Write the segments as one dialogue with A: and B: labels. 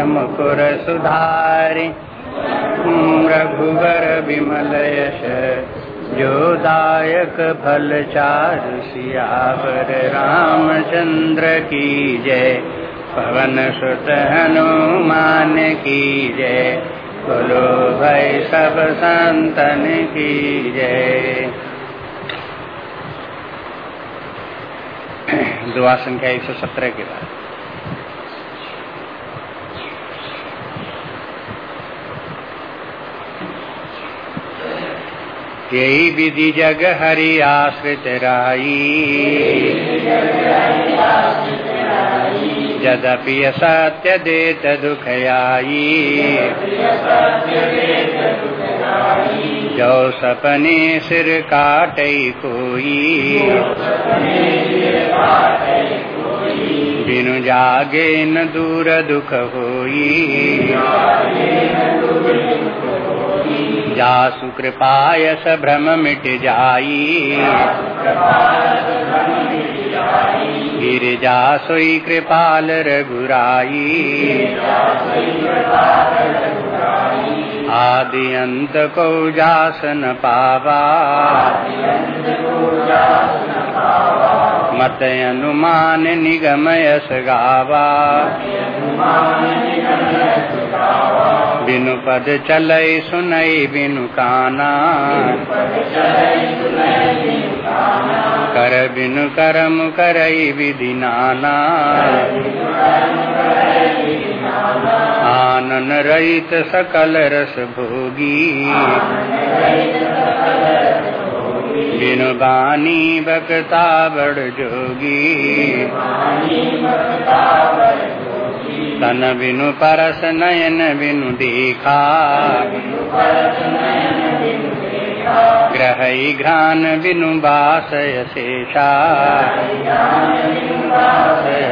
A: मुकुर सुधारि रघुवर विमल यश, जो दायक फल चारु सियावर। रामचंद्र की जय, पवन सुत हनुमान की जय। बोलो भाई सब संतन की जय। दुआ संख्या एक सौ सत्रह के बाद। यही विधि जग हरि आश्रित राई। यद्यपि सत्य देत दुखयाई जो सपने सिर काटई कोई। बिनु जागे न दूर दुख होई। जासु कृपायस भ्रम मिट जाई। गिरिजा सोई कृपाल रघुराई। आदि अंत को जासन पावा मत अनुमान निगम यस गावा बिनु पद चलई सुनई बिनु काना कर बिनु करम करई विधि नाना आनन रहित सकल रस भोगी। बिनु बानी बकता बड़ जोगी। तन बिनु परस नयन बिनु देखा। ग्रह घ्रान बिनु बासय शेषा।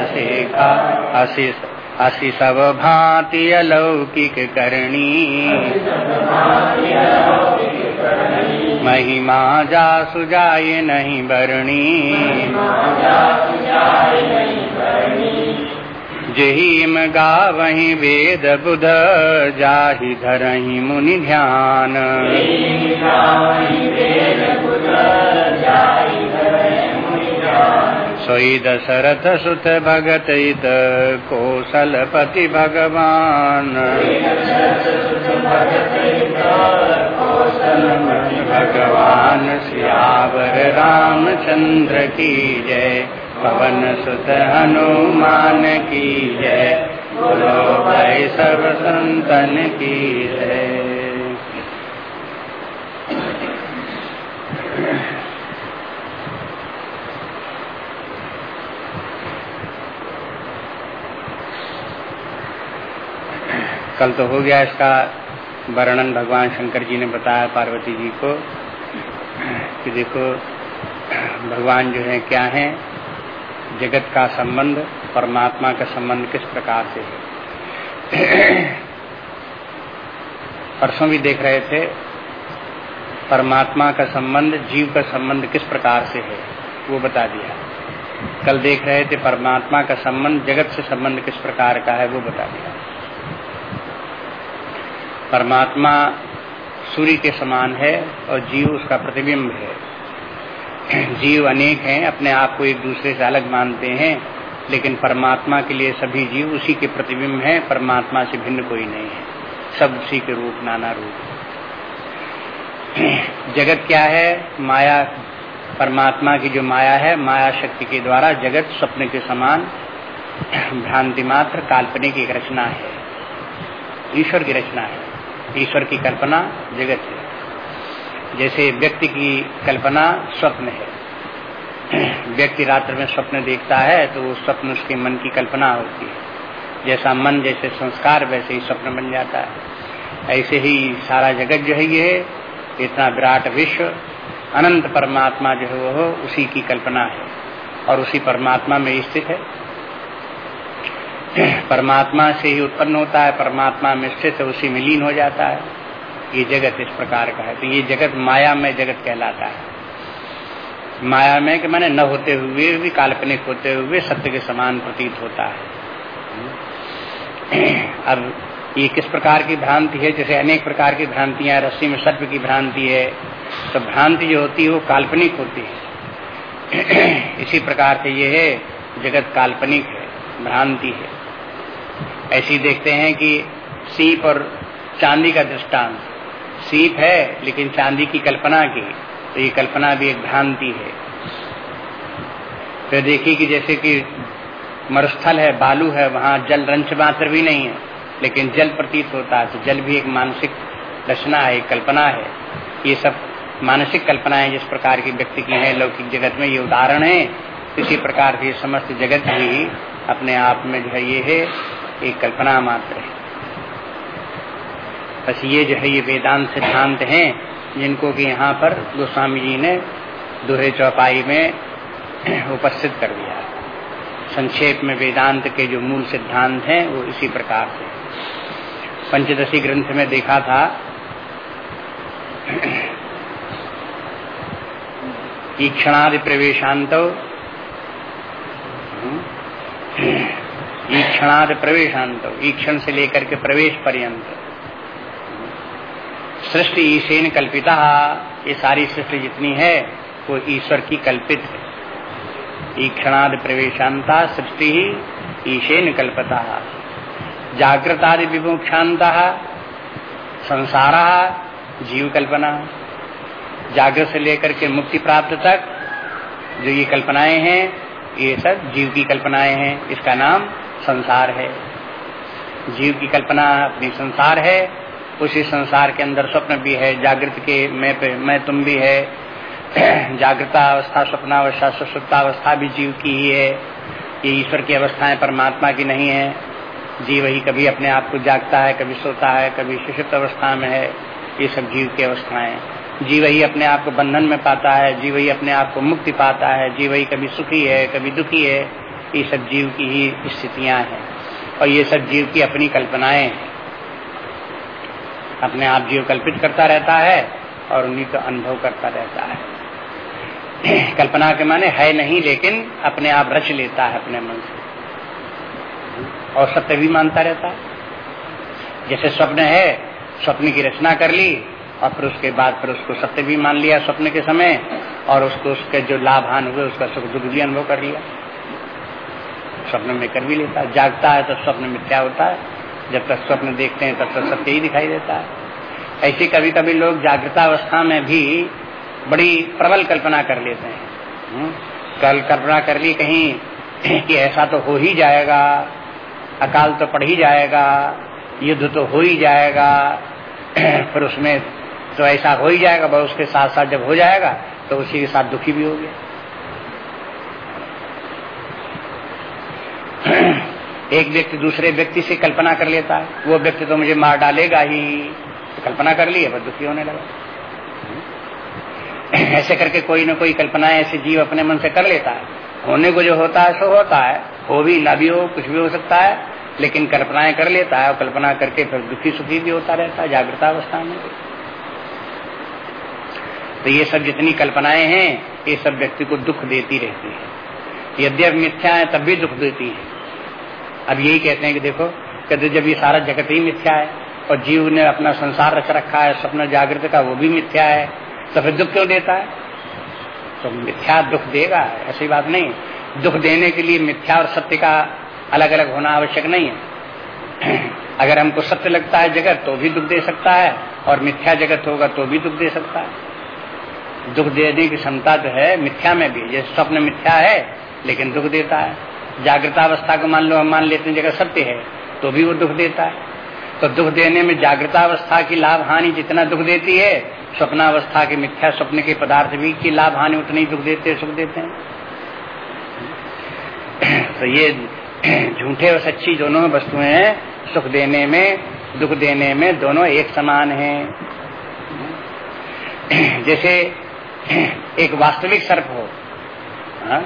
A: शेखा अशिष असि सब भांति अलौकिक करणी। महिमा जा सुजाय नहीं बरणी। जहीम गावही वेद बुध, जाहि धरही मुनि ध्यान। सोई दशरथ सुत भगत इत कौशलपति भगवान। भगवान सियावर रामचंद्र की जय, पवन सुत हनुमान की जय, बोलो भाई सब संतन की जय। कल तो हो गया इसका वर्णन भगवान शंकर जी ने बताया पार्वती जी को कि देखो, भगवान जो है, क्या है? जगत का संबंध, परमात्मा का संबंध किस प्रकार से है? परसों भी देख रहे थे, परमात्मा का संबंध, जीव का संबंध किस प्रकार से है? वो बता दिया। कल देख रहे थे, परमात्मा का संबंध, जगत से संबंध किस प्रकार का है? वो बता दिया। परमात्मा सूर्य के समान है और जीव उसका प्रतिबिंब है। जीव अनेक हैं, अपने आप को एक दूसरे से अलग मानते हैं, लेकिन परमात्मा के लिए सभी जीव उसी के प्रतिबिंब हैं, परमात्मा से भिन्न कोई नहीं है। सब उसी के रूप, नाना रूप। जगत क्या है? माया, परमात्मा की जो माया है, माया शक्ति के द्वारा जगत स्वप्न के समान भ्रांति मात्र काल्पनिक एक रचना है, ईश्वर की रचना है। ईश्वर की कल्पना जगत है। जैसे व्यक्ति की कल्पना स्वप्न है। व्यक्ति रात्र में स्वप्न देखता है तो वो स्वप्न उसके मन की कल्पना होती है। जैसा मन, जैसे संस्कार, वैसे ही स्वप्न बन जाता है। ऐसे ही सारा जगत जो है ये, इतना विराट विश्व, अनंत परमात्मा जो है वो उसी की कल्पना है। और उसी परमात्मा में स्थित है। परमात्मा से ही उत्पन्न होता है, परमात्मा में स्थित उसी में लीन हो जाता है। ये जगत इस प्रकार का है। तो ये जगत माया में जगत कहलाता है। माया में कि मैंने न होते हुए भी, काल्पनिक होते हुए सत्य के समान प्रतीत होता है। अब ये किस प्रकार की भ्रांति है? जैसे अनेक प्रकार की भ्रांतियाँ रस्सी में सर्प की भ्रांति है। तो भ्रांति जो होती है, वो काल्पनिक होती है। इसी प्रकार से ये है, जगत काल्पनिक है, भ्रांति है। ऐसी देखते हैं कि सीप और चांदी का दृष्टांत। सीप है, लेकिन चांदी की कल्पना की तो ये कल्पना भी एक भ्रांति है। फिर देखिए कि जैसे कि मरुस्थल है, बालू है, वहाँ जल रंच मात्र भी नहीं है, लेकिन जल प्रतीत होता है तो जल भी एक मानसिक रचना है, एक कल्पना है। ये सब मानसिक कल्पनाएँ जिस प्रकार की व्यक्ति की है, लौकिक जगत में ये उदाहरण है, इसी प्रकार की समस्त जगत भी अपने आप में जो है, ये है। एक कल्पना मात्र है। बस ये जो है, ये वेदांत सिद्धांत हैं, जिनको कि यहाँ पर गोस्वामी जी ने दोहे चौपाई में उपस्थित कर दिया संक्षेप में वेदांत के जो मूल सिद्धांत हैं, वो इसी प्रकार से पंचदशी ग्रंथ में देखा था ईक्षणादि प्रवेशांत ईक्षणादि प्रवेशांत ईक्षण से लेकर के प्रवेश पर्यंत। सृष्टि ईशेन कल्पिता, ये सारी सृष्टि जितनी है, वो ईश्वर की कल्पित है। ईक्षणादि प्रवेशांता सृष्टि ही ईशेन कल्पता। जागृतादि विमुक्षांता, संसारा, जीव कल्पना। जागृत से लेकर के मुक्ति प्राप्त तक जो ये कल्पनाएँ हैं, ये सब जीव की कल्पनाएँ हैं। इसका नाम संसार है। जीव की कल्पना अपनी संसार है, उसी संसार के अंदर स्वप्न भी है, जागृत के मैं पे, मैं तुम भी है। जागृता अवस्था स्वप्नावस्था सुसुप्तावस्था भी जीव की ही है। ये ईश्वर की अवस्थाएँ परमात्मा की नहीं है। जीव ही कभी अपने आप को जागता है, कभी सोता है, कभी सुषुप्त अवस्था में है। ये सब जीव की अवस्थाएँ जीव ही अपने आप को बंधन में पाता है, जीव ही अपने आप को मुक्ति पाता है। जीव ही कभी सुखी है, कभी दुखी है। ये सब जीव की ही स्थितियाँ हैं। और ये सब जीव की अपनी कल्पनाएँ हैं। अपने आप जीव कल्पित करता रहता है और उन्हीं का अनुभव करता रहता है। कल्पना के माने है नहीं, लेकिन अपने आप रच लेता है अपने मन से। और सत्य भी मानता रहता है। जैसे स्वप्न है, स्वप्न की रचना कर ली और फिर उसके बाद फिर उसको सत्य भी मान लिया स्वप्न के समय और उसको उसके जो लाभ हान हुए, उसका सुख दुख भी अनुभव कर लिया। स्वप्न में कर भी लेता है। जागता है तो स्वप्न मिथ्या होता है? जब तक स्वप्न देखते हैं तब तक सत्य ही दिखाई देता है। ऐसे कभी कभी लोग जागृता अवस्था में भी बड़ी प्रबल कल्पना कर लेते हैं। हम्म, कल कल्पना कर ली कहीं कि ऐसा तो हो ही जाएगा अकाल तो पड़ ही जाएगा युद्ध तो हो ही जाएगा फिर उसमें तो ऐसा हो ही जाएगा पर उसके साथ साथ जब हो जाएगा तो उसी के साथ दुखी भी हो गया एक व्यक्ति दूसरे व्यक्ति से कल्पना कर लेता है। वो व्यक्ति तो मुझे मार डालेगा ही। तो कल्पना कर ली है पर दुखी होने लगा। ऐसे करके कोई ना कोई कल्पना ऐसे जीव अपने मन से कर लेता है। होने को जो होता है, सो होता है। हो भी ना भी हो, कुछ भी हो सकता है। लेकिन कल्पनाएँ कर लेता है और कल्पना करके फिर दुखी सुखी भी होता रहता है, जागृता अवस्था में तो ये सब जितनी कल्पनाएँ हैं, ये सब व्यक्ति को दुख देती रहती है। यद्यप मिथ्या है, तब भी दुख देती है। अब यही कहते हैं कि देखो, कहते जब ये सारा जगत ही मिथ्या है, और जीव ने अपना संसार रच रखा है, स्वप्न जागृत का, वो भी मिथ्या है तो फिर दुख क्यों देता है? तो मिथ्या दुख देगा, ऐसी बात नहीं। दुख देने के लिए मिथ्या और सत्य का अलग अलग होना आवश्यक नहीं है। अगर हमको सत्य लगता है जगत तो भी दुख दे सकता है, और मिथ्या जगत होगा तो भी दुख दे सकता है। दुख देने की क्षमता तो है मिथ्या में भी जैसे स्वप्न मिथ्या है लेकिन दुख देता है। जागृतावस्था को मान लो हम मान लेते हैं जगह सत्य है तो भी वो दुख देता है। तो दुख देने में जागृतावस्था की लाभ हानि जितना दुख देती है स्वप्नावस्था के मिथ्या स्वप्न के पदार्थ भी की लाभ हानि उतनी दुख देते सुख देते हैं। तो ये झूठे और सच्ची दोनों वस्तुएँ हैं। सुख देने में दुख देने में दोनों एक समान हैं। जैसे एक वास्तविक सर्प हो हाँ,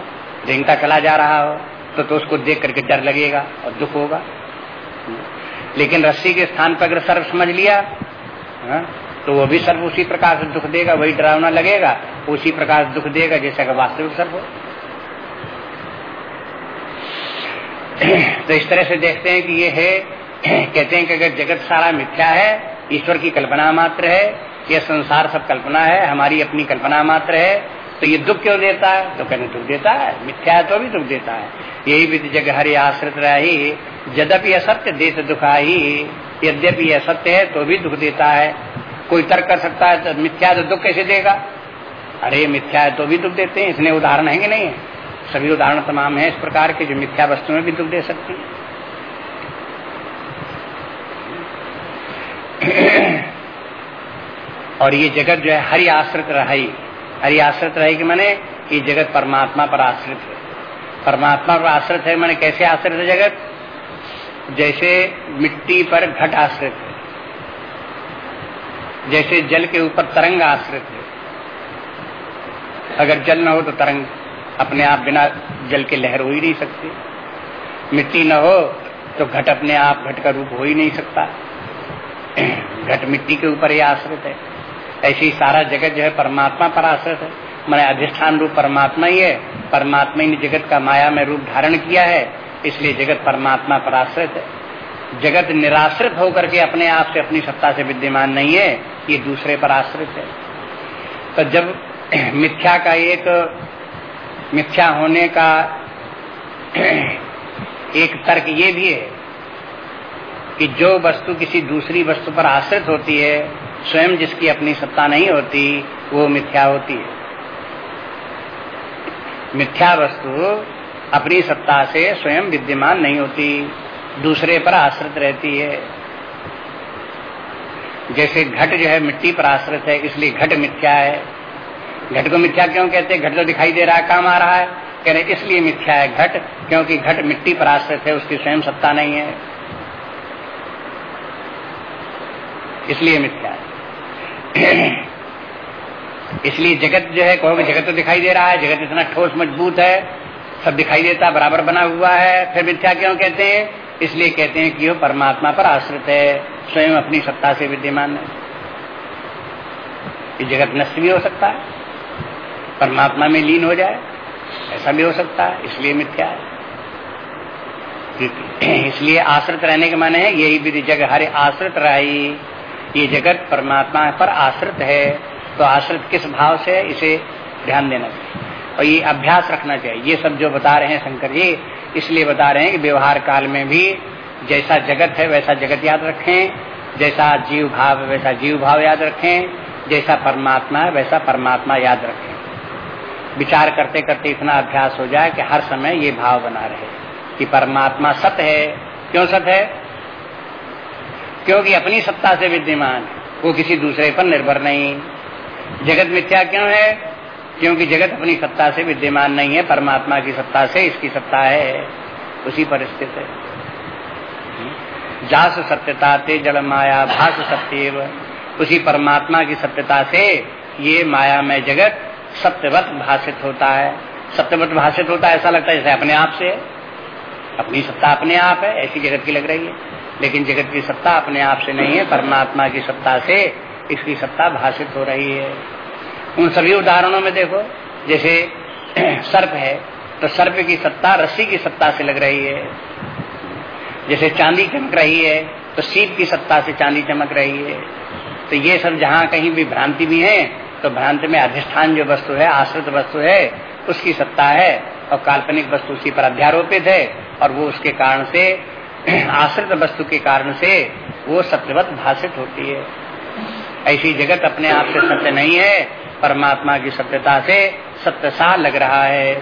A: रेंगता चला जा रहा हो तो, तो उसको देख करके डर लगेगा और दुख होगा। लेकिन रस्सी के स्थान पर अगर सर्प समझ लिया हाँ, तो वो भी सर्प उसी प्रकार से दुख देगा वही डरावना लगेगा उसी प्रकार दुख देगा जैसे अगर वास्तविक सर्प हो। तो इस तरह से देखते हैं कि ये है कहते हैं कि अगर जगत सारा मिथ्या है ईश्वर की कल्पना मात्र है यह संसार सब कल्पना है हमारी अपनी कल्पना मात्र है तो ये दुख क्यों देता है? तो कहने, दुख देता है। मिथ्या है तो भी दुख देता है। यही विधि जग हरि आश्रित रही। यद्यपि असत्य देत दुखाही यद्यपि यह सत्य है तो भी दुख देता है। कोई तर्क कर सकता है तो मिथ्या तो दुख कैसे देगा? अरे, मिथ्या है तो भी दुख देते हैं। इसने उदाहरण है कि नहीं? है सभी उदाहरण तमाम है इस प्रकार के जो मिथ्या वस्तु में भी दुख दे सकती है। और ये जगत जो है, हरि आश्रित रही। हरि आश्रित रहेगी मैंने ये जगत परमात्मा पर आश्रित है। परमात्मा पर आश्रित है मैंने कैसे आश्रित है जगत? जैसे मिट्टी पर घट आश्रित है। जैसे जल के ऊपर तरंग आश्रित है। अगर जल न हो तो तरंग अपने आप बिना जल के लहर हो ही नहीं सकती। मिट्टी न हो तो घट अपने आप घट का रूप हो ही नहीं सकता। घट मिट्टी के ऊपर ही आश्रित है। ऐसे सारा जगत जो है परमात्मा पर आश्रित है। मैंने अधिष्ठान रूप परमात्मा ही है। परमात्मा ही ने जगत का माया में रूप धारण किया है, इसलिए जगत परमात्मा पर आश्रित है। जगत निराश्रित होकर के अपने आप से अपनी सत्ता से विद्यमान नहीं है, ये दूसरे पर आश्रित है। तो जब मिथ्या का एक, मिथ्या होने का एक तर्क ये भी है कि जो वस्तु किसी दूसरी वस्तु पर आश्रित होती है स्वयं जिसकी अपनी सत्ता नहीं होती, वो मिथ्या होती है। मिथ्या वस्तु अपनी सत्ता से स्वयं विद्यमान नहीं होती, दूसरे पर आश्रित रहती है। जैसे घट जो है मिट्टी पर आश्रित है, इसलिए घट मिथ्या है। घट को मिथ्या क्यों कहते हैं? घट तो दिखाई दे रहा है, काम आ रहा है। कह रहे इसलिए मिथ्या है घट, क्योंकि घट मिट्टी पर आश्रित है, उसकी स्वयं सत्ता नहीं है। इसलिए मिथ्या है। इसलिए जगत जो है कहोगे जगत तो दिखाई दे रहा है, जगत इतना ठोस मज़बूत है, सब दिखाई देता, बराबर बना हुआ है, फिर मिथ्या क्यों कहते हैं? इसलिए कहते हैं कि वो परमात्मा पर आश्रित है, स्वयं अपनी सत्ता से विद्यमान है। ये जगत नष्ट भी हो सकता है, परमात्मा में लीन हो जाए, ऐसा भी हो सकता है, इसलिए मिथ्या है। इसलिए आश्रित रहने के माने है, यही विधि जगह हरे आश्रित रही। ये जगत परमात्मा पर आश्रित है तो आश्रित किस भाव से, इसे ध्यान देना चाहिए। और ये अभ्यास रखना चाहिए। ये सब जो बता रहे हैं शंकर जी, इसलिए बता रहे हैं कि व्यवहार काल में भी जैसा जगत है, वैसा जगत याद रखें। जैसा जीव भाव है वैसा जीव भाव याद रखें। जैसा परमात्मा है वैसा परमात्मा याद रखें। विचार करते करते इतना अभ्यास हो जाए कि हर समय ये भाव बना रहे कि परमात्मा सत्य है। क्यों सत्य है? क्योंकि अपनी सत्ता से विद्यमान वो किसी दूसरे पर निर्भर नहीं। जगत मिथ्या क्यों है? क्योंकि जगत अपनी सत्ता से विद्यमान नहीं है। परमात्मा की सत्ता से इसकी सत्ता है। उसी पर स्थित है। जास सत्यता ते जल माया भाष सत्य उसी परमात्मा की सत्यता से ये माया में जगत सत्यवत भाषित होता है। सत्यवत भाषित होता है, ऐसा लगता है जैसे अपने आप से। अपनी सत्ता अपने आप है, ऐसी जगत की लग रही है। लेकिन जगत की सत्ता अपने आप से नहीं है, परमात्मा की सत्ता से इसकी सत्ता भाषित हो रही है। उन सभी उदाहरणों में देखो, जैसे सर्प है तो सर्प की सत्ता रस्सी की सत्ता से लग रही है। जैसे चांदी चमक रही है तो सीप की सत्ता से चांदी चमक रही है। तो ये सब जहाँ कहीं भी भ्रांति भी है तो भ्रांति में अधिष्ठान जो वस्तु है, आश्रित वस्तु है, उसकी सत्ता है। और काल्पनिक वस्तु उसी पर अध्यारोपित है, और वो उसके कारण से आश्रित वस्तु के कारण से वो सत्यवत भाषित होती है। ऐसी जगत अपने आप से सत्य नहीं है, परमात्मा की सत्यता से सत्य सा लग रहा है।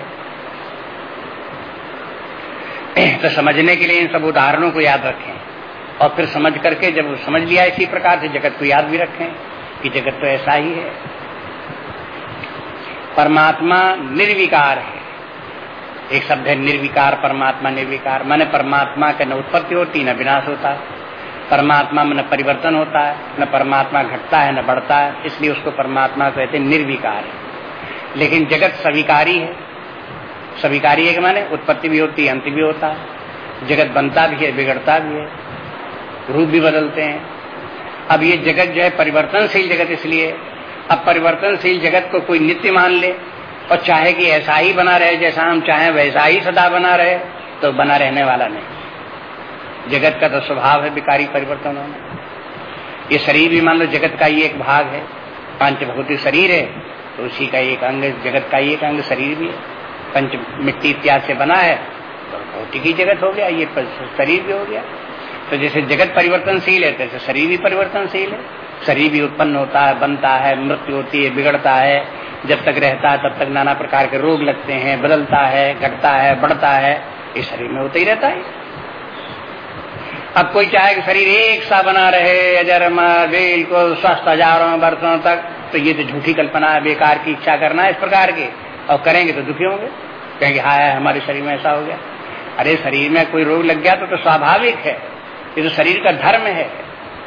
A: तो समझने के लिए इन सब उदाहरणों को याद रखें। और फिर समझ करके जब समझ लिया इसी प्रकार से जगत को याद भी रखें कि जगत तो ऐसा ही है। परमात्मा निर्विकार है। एक शब्द है निर्विकार, परमात्मा निर्विकार। माने परमात्मा के न उत्पत्ति होती, न विनाश होता। है परमात्मा में न परिवर्तन होता है, न परमात्मा घटता है, न बढ़ता है, इसलिए उसको परमात्मा कहते हैं निर्विकार। है लेकिन जगत स्वीकारी है। स्वीकारी है कि माने उत्पत्ति भी होती है अंत भी होता। है जगत बनता भी है, बिगड़ता भी है। रूप भी बदलते हैं। अब ये जगत जो है परिवर्तनशील जगत इसलिए, अब परिवर्तनशील जगत को कोई नित्य मान ले और चाहे कि ऐसा ही बना रहे, जैसा हम चाहे, वैसा ही सदा बना रहे तो बना रहने वाला नहीं। जगत का तो स्वभाव है विकारी परिवर्तन होना। ये शरीर भी मान लो जगत का ही एक भाग है। पाँच भौतिक शरीर है तो उसी का एक अंग, जगत का एक अंग शरीर भी है। पंच मिट्टी इत्यादि से बना है तो भौतिक ही जगत हो गया, ये शरीर भी हो गया। तो जैसे जगत परिवर्तनशील है तैसे शरीर भी परिवर्तनशील है। शरीर भी उत्पन्न होता है बनता है मृत्यु होती है बिगड़ता है जब तक रहता है तब तक नाना प्रकार के रोग लगते हैं बदलता है घटता है बढ़ता है ये शरीर में होता ही रहता है। अब कोई चाहे कि शरीर एक सा बना रहे अजर बिल्कुल स्वस्थ हज़ारों वर्षों तक तो ये तो झूठी कल्पना है बेकार की इच्छा करना है इस प्रकार की। और करेंगे तो दुखी होंगे कहेंगे हाय हमारे शरीर में ऐसा हो गया। अरे शरीर में कोई रोग लग गया तो, तो स्वाभाविक है ये तो शरीर का धर्म है।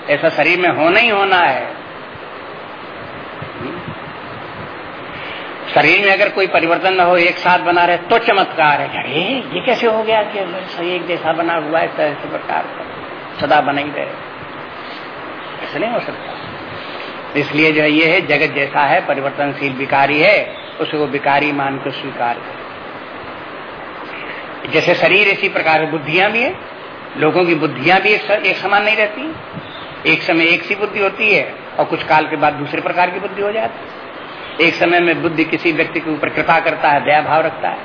A: ऐसा शरीर में होना ही होना है। शरीर में अगर कोई परिवर्तन न हो, एक साथ बना रहे तो चमत्कार है। अरे, ये कैसे हो गया कि एक जैसा बना हुआ है ऐसे प्रकार सदा बना ही रहे। ऐसा नहीं हो सकता। इसलिए जो ये है, जगत जैसा है, परिवर्तनशील विकारी है उसको विकारी मान को स्वीकार कर। जैसे शरीर इसी प्रकार बुद्धियाँ भी है, लोगों की बुद्धियाँ भी एक समान नहीं रहती। एक समय एक सी बुद्धि होती है और कुछ काल के बाद दूसरे प्रकार की बुद्धि हो जाती है। एक समय में बुद्धि किसी व्यक्ति के ऊपर कृपा करता है, दया भाव रखता है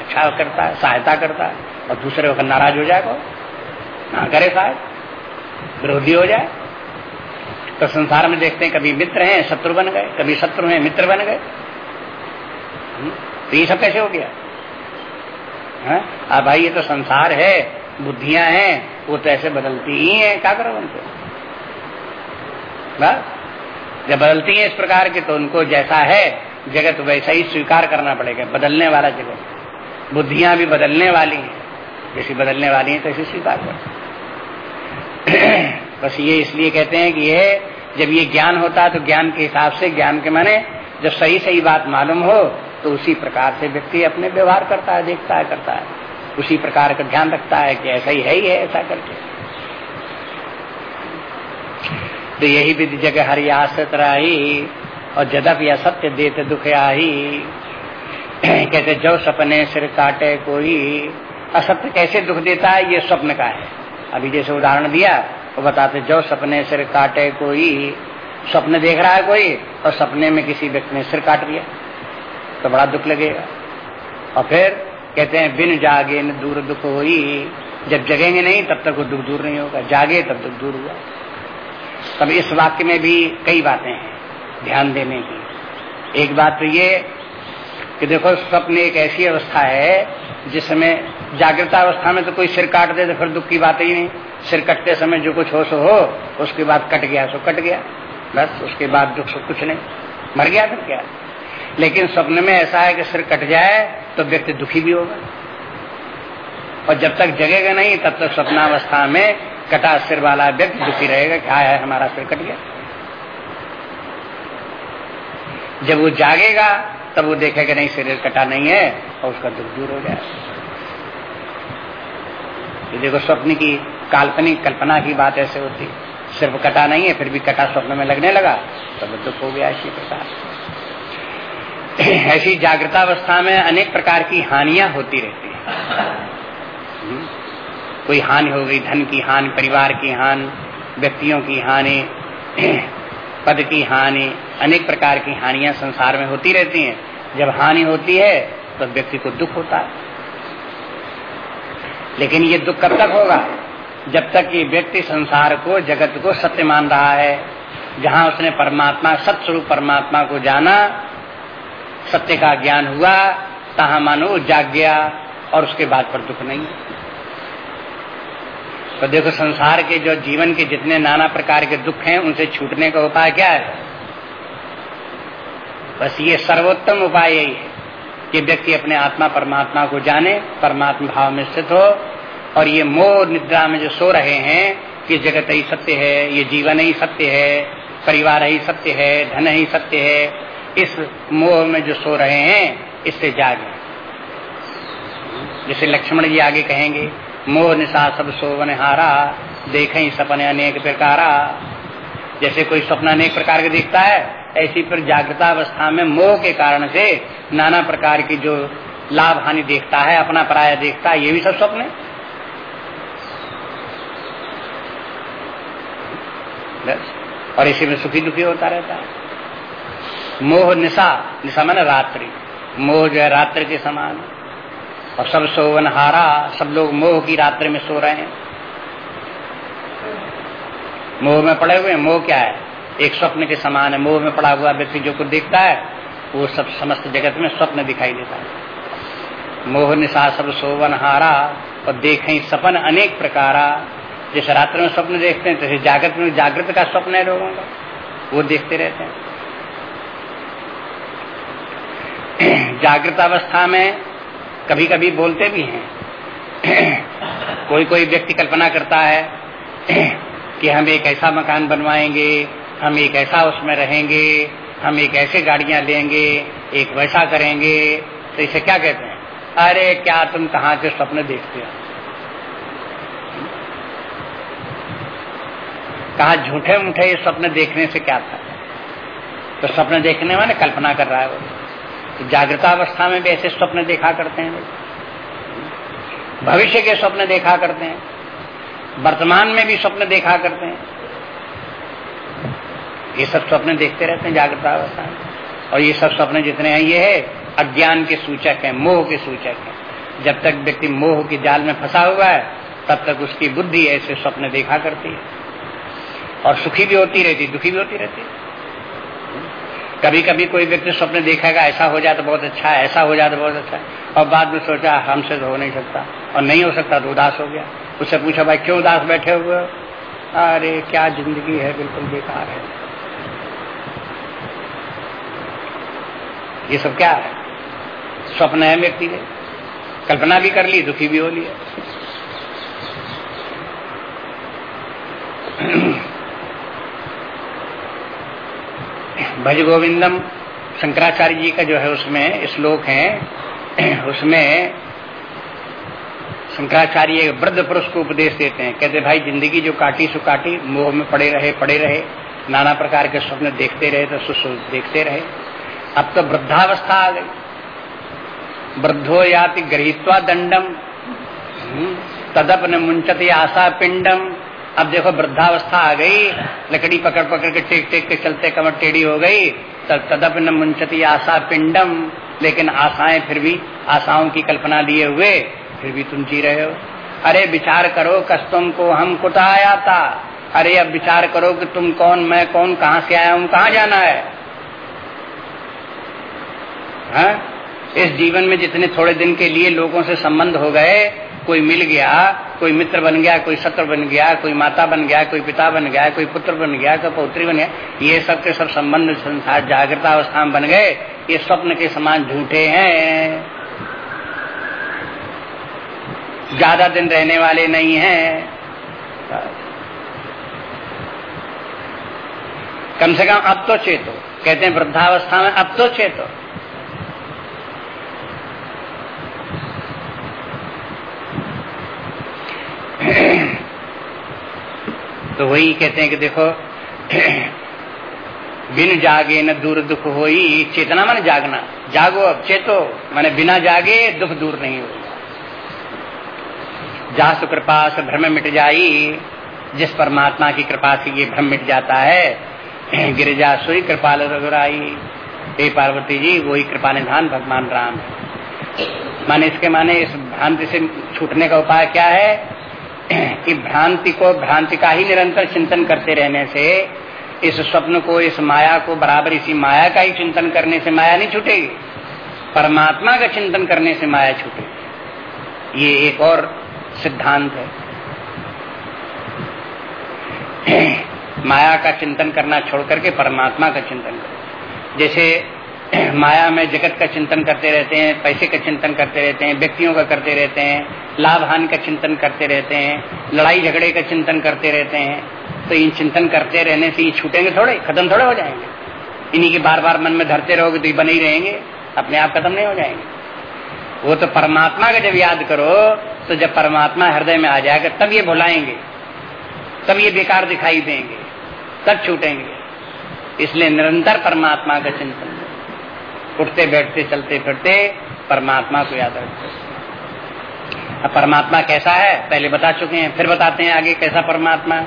A: अच्छा करता है, सहायता करता है, और दूसरे वक्त नाराज़ हो जाएगा ना करे शायद विरोधी हो जाए। तो संसार में देखते हैं कभी मित्र हैं, शत्रु बन गए, कभी शत्रु हैं, मित्र बन गए। हम्म? तो ये सब कैसे हो गया? है? हाँ? भाई ये तो संसार है, बुद्धियाँ हैं, वो तो ऐसे बदलती ही हैं, क्या करो उनको? जब बदलती है इस प्रकार के तो उनको जैसा है, जगत वैसा ही स्वीकार करना पड़ेगा। बदलने वाला जगत। बुद्धियाँ भी बदलने वाली हैं। जैसी बदलने वाली हैं, तैसे स्वीकार कर बस ये इसलिए कहते हैं कि ये, जब ये ज्ञान होता है तो ज्ञान के हिसाब से, ज्ञान के माने, जब सही सही बात मालूम हो तो उसी प्रकार से व्यक्ति अपने व्यवहार करता है, देखता है, करता है। उसी प्रकार का ध्यान रखता है कि ऐसा ही है ही है ऐसा करके। तो यही विधि जगह आश्रित रही, और जदप या सत्य देते दुख आही, कहते जो सपने सिर काटे कोई, असत्य कैसे दुख देता है, ये स्वप्न का है। अभी जैसे उदाहरण दिया, वो बताते जो सपने सिर काटे कोई, स्वप्न देख रहा है कोई, और सपने में किसी व्यक्ति ने सिर काट दिया तो बड़ा दुख लगेगा। और फिर कहते हैं, बिन जागे न दूर दुख हो जब जगेंगे नहीं, तब तक वो दुख दूर नहीं होगा, जागे तब दुख दूर हुआ तब इस वाक्य में भी कई बातें हैं, ध्यान देने की। एक बात तो ये कि देखो, स्वप्न एक ऐसी अवस्था है जिसमें जागृता अवस्था में तो कोई सिर काट दे तो फिर दुख की बात ही नहीं। सिर कटते समय जो कुछ हो सो हो, उसके बाद कट गया, सो कट गया। बस, उसके बाद दुख, सो कुछ नहीं। मर गया फिर क्या? लेकिन स्वप्न में ऐसा है कि सिर कट जाए तो व्यक्ति दुखी भी होगा। और जब तक जगेगा नहीं, तब तक स्वप्नावस्था में कटा सिर वाला व्यक्ति दुखी रहेगा क्या है हमारा सिर कट गया। जब वो जागेगा, तब वो देखेगा नहीं, शरीर कटा नहीं है और उसका दुख दूर हो जाए ये देखो, स्वप्न की काल्पनिक कल्पना की बात ऐसे होती। सिर्फ़ कटा नहीं है, फिर भी कटा स्वप्न में लगने लगा, तब दुख हो गया इसी प्रकार। ऐसी जागृतावस्था में अनेक प्रकार की हानियाँ होती रहती है। हम्म। कोई हानि हो गई, धन की हानि, परिवार की हानि, व्यक्तियों की हानि, पद की हानि, अनेक प्रकार की हानियाँ संसार में होती रहती हैं। जब हानि होती है तो व्यक्ति को दुख होता है। लेकिन ये दुख कब तक होगा? जब तक ये व्यक्ति संसार को, जगत को सत्य मान रहा है, जहाँ उसने परमात्मा, सत्स्वरूप परमात्मा को जाना, सत्य का ज्ञान हुआ, तहा मानो जाग गया, और उसके बाद पर दुख नहीं। तो देखो संसार के जो जीवन के जितने नाना प्रकार के दुख हैं, उनसे छूटने का उपाय क्या है? बस ये सर्वोत्तम उपाय यही है कि व्यक्ति अपने आत्मा परमात्मा को जाने, परमात्मा भाव में स्थित हो और ये मोह निद्रा में जो सो रहे हैं कि जगत ही सत्य है, ये जीवन ही सत्य है, परिवार ही सत्य है, धन ही सत्य है, इस मोह में जो सो रहे हैं, इससे जागे। जैसे लक्ष्मण जी आगे कहेंगे मोह निशा सब सोवन हारा, देखे सपने अनेक प्रकारा। जैसे कोई सपना अनेक प्रकार के दिखता है, ऐसी पर जागृता अवस्था में मोह के कारण से नाना प्रकार की जो लाभ हानि देखता है, अपना पराया देखता है, ये भी सब सपने। और इसी में सुखी दुखी होता रहता है। मोह निशा निशा मैंने रात्रि। मोह जो है रात्रि के समान। है और सब सोवन हारा सब लोग मोह की रात्रि में सो रहे हैं। मोह में पड़े हुए मोह क्या है? एक स्वप्न के समान है, मोह में पड़ा हुआ व्यक्ति जो कुछ देखता है, वो सब समस्त जगत में स्वप्न दिखाई देता है। मोह निशा सब सोवन हारा और देखें सपन अनेक प्रकारा। जैसे रात्र में स्वप्न देखते हैं जैसे जागृत में जागृत का स्वप्न है लोगों का। वो देखते रहते हैं। जागृत अवस्था में कभी कभी बोलते भी हैं। कोई कोई व्यक्ति कल्पना करता है कि हम एक ऐसा मकान बनवाएँगे, हम एक ऐसा उसमें रहेंगे, हम एक ऐसे गाड़ियाँ लेंगे, एक वैसा करेंगे तो इसे क्या कहते हैं? अरे, क्या तुम कहाँ के स्वप्न देखते हो? कहा झूठे मूठे ये स्वप्न देखने से क्या था? तो स्वप्न देखने वाले कल्पना कर रहा है वो। तो जागृतावस्था में भी ऐसे स्वप्न देखा करते हैं भविष्य के स्वप्न देखा करते हैं। वर्तमान में भी स्वप्न देखा करते हैं। ये सब स्वप्न देखते रहते हैं जागृतावस्था में। और ये सब स्वप्न जितने हैं, ये है अज्ञान के सूचक है, मोह के सूचक है। जब तक व्यक्ति मोह के जाल में फंसा हुआ है, तब तक उसकी बुद्धि ऐसे स्वप्न देखा करती है। और सुखी भी होती रहती, दुखी भी होती रहती कभी कभी कोई व्यक्ति स्वप्न देखेगा, ऐसा हो जाए तो बहुत अच्छा है, ऐसा हो जाए तो बहुत अच्छा है। और बाद में सोचा, हमसे तो हो नहीं सकता। और नहीं हो सकता तो उदास हो गया। उससे पूछा, भाई, क्यों उदास बैठे हुए अरे, क्या ज़िंदगी है, बिल्कुल बेकार है। ये सब क्या है? स्वप्न है व्यक्ति ने कल्पना भी कर ली, दुखी भी हो लिया। भज गोविंदम शंकराचार्य जी का जो है उसमें श्लोक है उसमें शंकराचार्य वृद्ध पुरुष को उपदेश देते हैं। कहते भाई ज़िंदगी जो काटी सु काटी मोह में पड़े रहे पड़े रहे। नाना प्रकार के स्वप्न देखते रहे तो सुसु देखते रहे। अब तो वृद्धावस्था आ गई। वृद्धो याति गृहित्वा दंडम। हम्म, तदप न मुंचती आशा पिंडम अब देखो वृद्धावस्था आ गई, लकड़ी पकड़ पकड़ के टेक टेक के चलते कमर टेढ़ी हो गई तब तदप न मुंशती आशा पिंडम, लेकिन आशाएँ फिर भी, आशाओं की कल्पना लिए हुए, फिर भी तुम जी रहे हो। अरे विचार करो कस तुमको हम कुटा आया था अरे अब विचार करो कि तुम कौन, मैं कौन, कहाँ से आया हूँ, कहाँ जाना है? हा? इस जीवन में जितने थोड़े दिन के लिए लोगों से संबंध हो गए कोई मिल गया, कोई मित्र बन गया, कोई शत्रु बन गया, कोई माता बन गया, कोई पिता बन गया, कोई पुत्र बन गया, कोई पौत्री बन गया, ये सब के सब संबंध संसार जागृत अवस्था में बन गए। ये स्वप्न के समान झूठे हैं। ज़्यादा दिन रहने वाले नहीं हैं। कम से कम अब तो चेतो। कहते हैं वृद्धावस्था में अब तो चेतो तो वही कहते हैं कि देखो, बिन जागे न दूर दुख हो चेतना मन जागना। जागो अब, चेतो, मैंने बिना जागे दुख दूर नहीं हो जा कृपा से भ्रम मिट जाई, जिस परमात्मा की कृपा से ये भ्रम मिट जाता है गिरिजा सोई कृपाल रघुराई। हे पार्वती जी, वही कृपा निधान भगवान राम माने इसके माने इस भ्रांति से छूटने का उपाय क्या है? कि भ्रांति को, भ्रांति का ही निरंतर चिंतन करते रहने से, इस स्वप्न को, इस माया को, बराबर इसी माया का ही चिंतन करने से माया नहीं छूटेगी। परमात्मा का चिंतन करने से माया छूटेगी। ये एक और सिद्धांत है। माया का चिंतन करना छोड़ करके परमात्मा का चिंतन करो। जैसे माया में जगत का चिंतन करते रहते हैं, पैसे का चिंतन करते रहते हैं, व्यक्तियों का करते रहते हैं, लाभ हानि का चिंतन करते रहते हैं, लड़ाई झगड़े का चिंतन करते रहते हैं तो इन चिंतन करते रहने से ये छूटेंगे थोड़े, खत्म थोड़े हो जाएँगे। इन्हीं के बार बार मन में धरते रहोगे तो ये बने ही रहेंगे, अपने आप खत्म नहीं हो जाएँगे। वो तो परमात्मा का जब याद करो तो जब परमात्मा हृदय में आ जाएगा, तब ये भुलाएँगे, तब ये बेकार दिखाई देंगे, तब छूटेंगे। इसलिए निरंतर परमात्मा का चिंतन। उठते, बैठते, चलते, फिरते, परमात्मा को याद रखते। अब परमात्मा कैसा है? पहले बता चुके हैं, फिर बताते हैं आगे कैसा परमात्मा।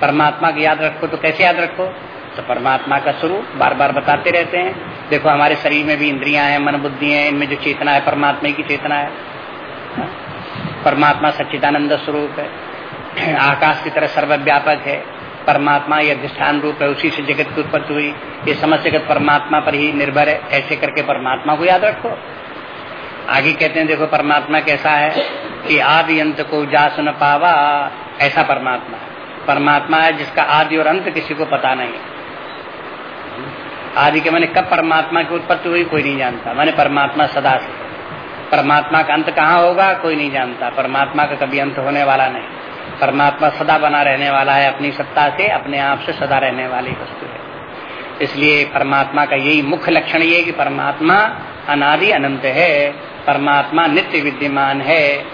A: परमात्मा को याद रखो तो कैसे याद रखो? तो परमात्मा का स्वरूप बार बार बताते रहते हैं। देखो, हमारे शरीर में भी इंद्रियाँ हैं, मन बुद्धि है, इनमें जो चेतना है, परमात्मा की चेतना है। हाँ? परमात्मा सच्चिदानंद स्वरूप है। आकाश की तरह सर्वव्यापक है। परमात्मा ये अधिष्ठान रूप है, उसी से जगत की उत्पत्ति हुई। ये समझ जगत परमात्मा पर ही निर्भर है। ऐसे करके परमात्मा को याद रखो। आगे कहते हैं, देखो, परमात्मा कैसा है कि आदि अंत को जा सुन पावा, ऐसा परमात्मा परमात्मा है जिसका आदि और अंत किसी को पता नहीं आदि के मैंने कब परमात्मा की उत्पत्ति हुई, कोई नहीं जानता। मैंने परमात्मा सदा से। परमात्मा का अंत कहाँ होगा, कोई नहीं जानता। परमात्मा का कभी अंत होने वाला नहीं। परमात्मा सदा बना रहने वाला है, अपनी सत्ता से अपने आप से सदा रहने वाली वस्तु है। इसलिए परमात्मा का यही मुख्य लक्षण ये कि परमात्मा अनादि अनंत है, परमात्मा नित्य विद्यमान है,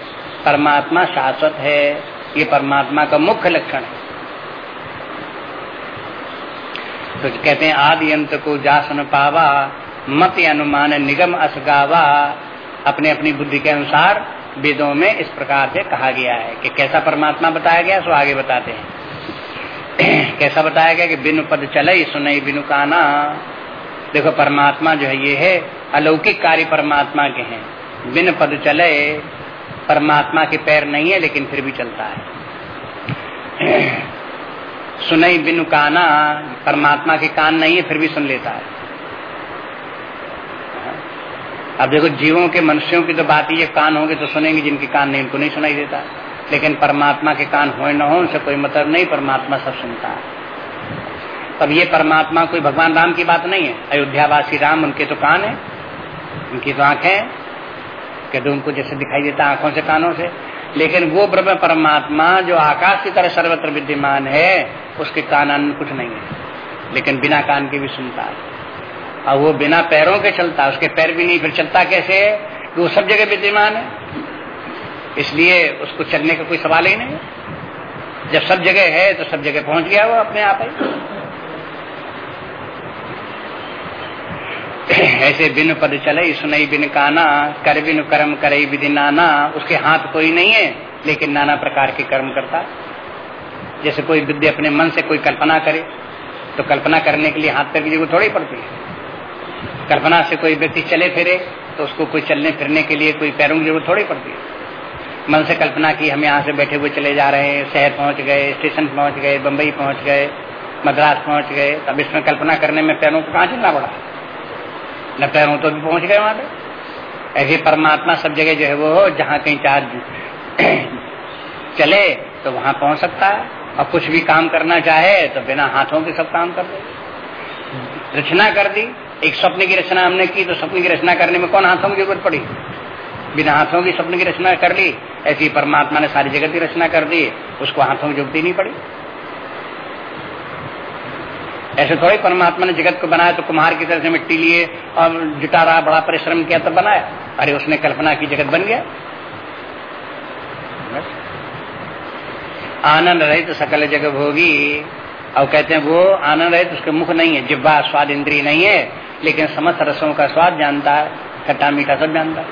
A: परमात्मा शाश्वत है, ये परमात्मा का मुख्य लक्षण है। तो कहते हैं, आदि अंत को जा सुन पावा, मत अनुमान निगम असगावा अपने अपनी बुद्धि के अनुसार वेदों में इस प्रकार से कहा गया है कि कैसा परमात्मा बताया गया सो आगे बताते हैं। कैसा बताया गया कि बिनु पद चले सुनई बिनु काना। देखो, परमात्मा जो है, ये है अलौकिक कार्य परमात्मा के हैं। बिन पद चले, परमात्मा के पैर नहीं है, लेकिन फिर भी चलता है। सुनई बिनु काना, परमात्मा के कान नहीं है, फिर भी सुन लेता है। अब देखो, जीवों के मनुष्यों की तो बात ही है कान होंगे तो सुनेंगे, जिनके कान नहीं, उनको नहीं सुनाई देता। लेकिन परमात्मा के कान हो न हो, उनसे कोई मतलब नहीं, परमात्मा सब सुनता है। तब ये परमात्मा कोई भगवान राम की बात नहीं है। अयोध्यावासी राम, उनके तो कान है, उनकी तो आँखें कहते तो उनको जैसे दिखाई देता आँखों से, कानों से। लेकिन वो ब्रह्म परमात्मा जो आकाश की तरह सर्वत्र विद्यमान है, उसके कान कुछ नहीं है। लेकिन बिना कान के भी सुनता है। और वो बिना पैरों के चलता, उसके पैर भी नहीं, फिर चलता कैसे? है वो सब जगह विद्यमान है। इसलिए उसको चलने का कोई सवाल ही नहीं है। जब सब जगह है तो सब जगह पहुँच गया वो अपने आप ही। ऐसे बिन पद चले, सुनई बिन काना, कर बिन कर्म करे विधि नाना, उसके हाथ कोई नहीं है, लेकिन नाना प्रकार के कर्म करता। जैसे कोई विद्या अपने मन से कोई कल्पना करे तो कल्पना करने के लिए हाथ पैर की ज़रूरत थोड़ी पड़ती है। कल्पना से कोई व्यक्ति चले फिरे तो उसको कोई चलने फिरने के लिए कोई पैरों की ज़रूरत थोड़ी पड़ती है। मन से कल्पना की हम यहाँ से बैठे हुए चले जा रहे हैं, शहर पहुँच गए, स्टेशन पहुँच गए बम्बई पहुँच गए, मद्रास पहुँच गए तब इसमें कल्पना करने में पैरों को कहाँ चलना पड़ा? न पैरों तो भी पहुँच गए वहाँ पे। ऐसे परमात्मा सब जगह जो है वो जहाँ कहीं चार चले तो वहाँ पहुँच सकता है। और कुछ भी काम करना चाहे तो बिना हाथों के सब काम कर दे। रचना कर दी एक स्वप्न की रचना हमने की तो स्वप्न की रचना करने में कौन हाथों की ज़रूरत पड़ी? बिना हाथों की स्वप्न की रचना कर ली, ऐसी परमात्मा ने सारी जगत की रचना कर दी, उसको हाथों की ज़रूरत ही नहीं पड़ी। ऐसे थोड़ी परमात्मा ने जगत को बनाया तो कुम्हार की तरह से मिट्टी लिए और जुटा रहा, बड़ा परिश्रम किया, तब बनाया। अरे उसने कल्पना की जगत बन गया। आनंद रहित तो सकल जगह भोगी और कहते हैं, वो आनंद रहित तो उसके मुख नहीं है, जिब्बा, स्वाद इंद्री नहीं है। लेकिन समस्त रसों का स्वाद जानता है, खट्टा मीठा सब जानता है,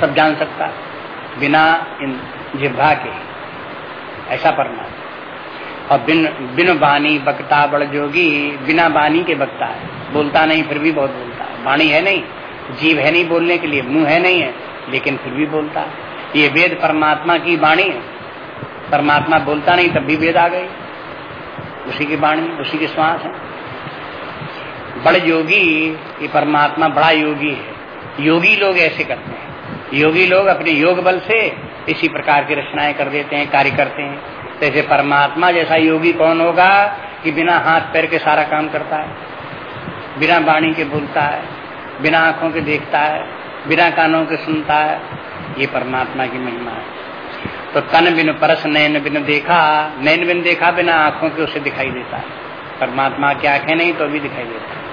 A: सब जान सकता है। बिना इन जिब्भा के। ऐसा परमात्मा। और बिन बिन बानी बकता बड़ जोगी, बिना बानी के बकता है। बोलता नहीं, फिर भी बहुत बोलता है। बाणी है नहीं, जीव है नहीं बोलने के लिए, मुँह है नहीं है, लेकिन फिर भी बोलता है। ये वेद परमात्मा की बाणी है। परमात्मा बोलता नहीं, तब भी वेद आ गई उसी की बाणी, उसी के श्वास है। बड़े योगी, ये परमात्मा बड़ा योगी है। योगी लोग ऐसे करते हैं। योगी लोग अपने योग बल से इसी प्रकार की रचनाएँ कर देते हैं, कार्य करते हैं। जैसे परमात्मा जैसा योगी कौन होगा कि बिना हाथ पैर के सारा काम करता है, बिना वाणी के बोलता है, बिना आँखों के देखता है, बिना कानों के सुनता है, ये परमात्मा की महिमा है। तो तन बिन परस नैन बिन देखा नैन बिन देखा बिना आँखों के उसे दिखाई देता है। परमात्मा की आँखें नहीं तो भी दिखाई देता है।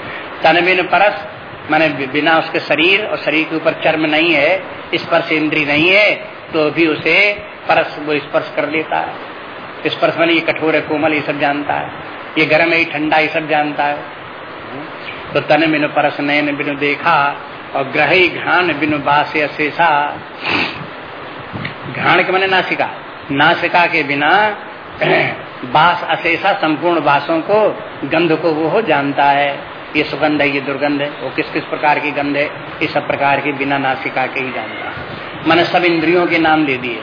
A: तन बिन परस, माने बिना उसके शरीर और शरीर के ऊपर चर्म नहीं है, स्पर्श इंद्री नहीं है तो भी उसे परस वो स्पर्श कर लेता है। स्पर्श मैंने ये कठोर है, कोमल, ये सब जानता है। ये गर्म है, ये ठंडा, ये सब जानता है। तो तन बिनु परस नयन बिनु देखा, और ग्रह घ्राण बिनु बास अशेषा। घ्राण के मैंने नासिका। नासिका के बिना बास अशेषा, संपूर्ण बासों को, गंध को वो जानता है। ये सुगंध है, ये दुर्गंध है, वो किस किस प्रकार की गंध है इस सब प्रकार की बिना नासिका के ही जानता मैंने सब इंद्रियों के नाम ले दिए।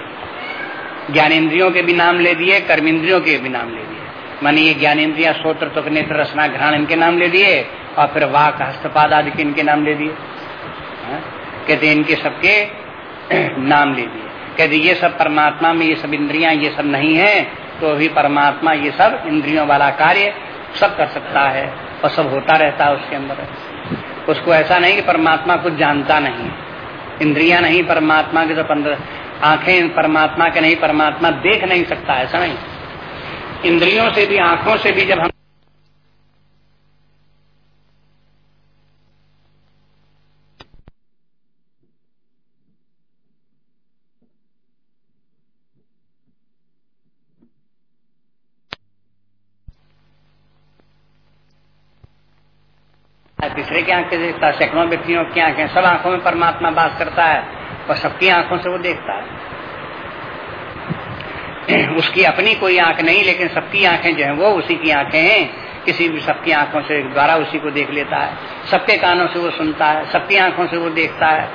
A: ज्ञानेन्द्रियों के भी नाम ले दिए, कर्मेंद्रियों के भी नाम ले दिए। मैंने ये ज्ञानेन्द्रिया सोत्र तुक नेत्र रसना घ्राण इनके नाम ले दिए, और फिर वाक, हस्तपाद आदि के इनके नाम ले दिए। हाँ? कहते इनके सबके नाम ले दिए। कहते ये सब परमात्मा में ये सब इंद्रियाँ, ये सब नहीं है तो भी परमात्मा ये सब इंद्रियों वाला कार्य सब कर सकता है। और सब होता रहता है उसके अंदर। उसको ऐसा नहीं कि परमात्मा कुछ जानता नहीं इंद्रिया नहीं, परमात्मा के तो अंदर आँखें, परमात्मा के नहीं, परमात्मा देख नहीं सकता, ऐसा नहीं। इंद्रियों से भी, आँखों से भी जब हम तीसरे की आँखें देखता है, सैकड़ों व्यक्तियों की आँखें, सब आँखों में परमात्मा बास करता है और सबकी आँखों से वो देखता है। उसकी अपनी कोई आँख नहीं, लेकिन सबकी आँखें जो है, वो उसी की आँखें हैं। किसी भी सबकी आँखों से द्वारा उसी को देख लेता है। सबके कानों से वो सुनता है, सबकी आँखों से वो देखता है,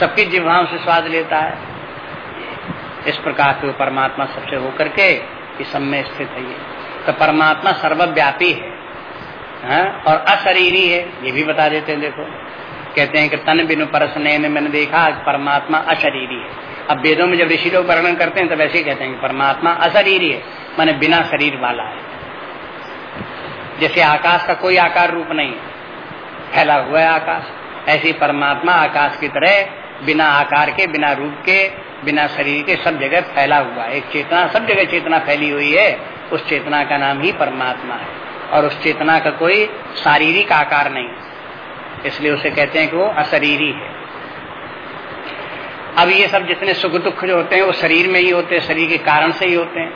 A: सबकी जिह्वाओं से स्वाद लेता है। इस प्रकार से वो परमात्मा सबसे होकर के इस सब में स्थित है ये। तो परमात्मा सर्वव्यापी है। हाँ? और अशरीरी है, ये भी बता देते हैं देखो। कहते हैं कि तन बिनु परस नयन मैंने देखा परमात्मा अशरीरी है। अब वेदों में जब ऋषि लोग वर्णन करते हैं तो वैसे ही कहते हैं कि परमात्मा अशरीरी है, माने बिना शरीर वाला है। जैसे आकाश का कोई आकार रूप नहीं फैला हुआ है आकाश। ऐसी परमात्मा आकाश की तरह बिना आकार के, बिना रूप के, बिना शरीर के सब जगह फैला हुआ है। एक चेतना, सब जगह चेतना फैली हुई है, उस चेतना का नाम ही परमात्मा है। और उस चेतना का कोई शारीरिक आकार नहीं। इसलिए उसे कहते हैं कि वो अशरीरी है। अब ये सब जितने सुख दुख जो होते हैं, वो शरीर में ही होते हैं, शरीर के कारण से ही होते हैं।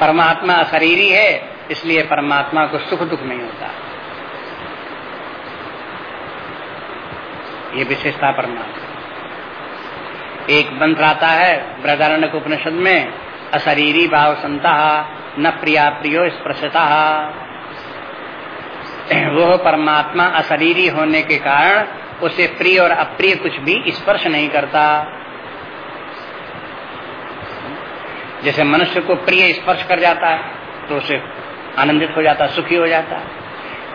A: परमात्मा अशरीरी है, इसलिए परमात्मा को सुख दुख नहीं होता। ये विशेषता परमात्मा। एक मंत्र आता है बृदारण्य उपनिषद में, अशरीरी भाव संता। न प्रिया प्रियो स्पर्शता वो परमात्मा अशरीरी होने के कारण उसे प्रिय और अप्रिय कुछ भी स्पर्श नहीं करता। जैसे मनुष्य को प्रिय स्पर्श कर जाता है तो उसे आनंदित हो जाता है, सुखी हो जाता है।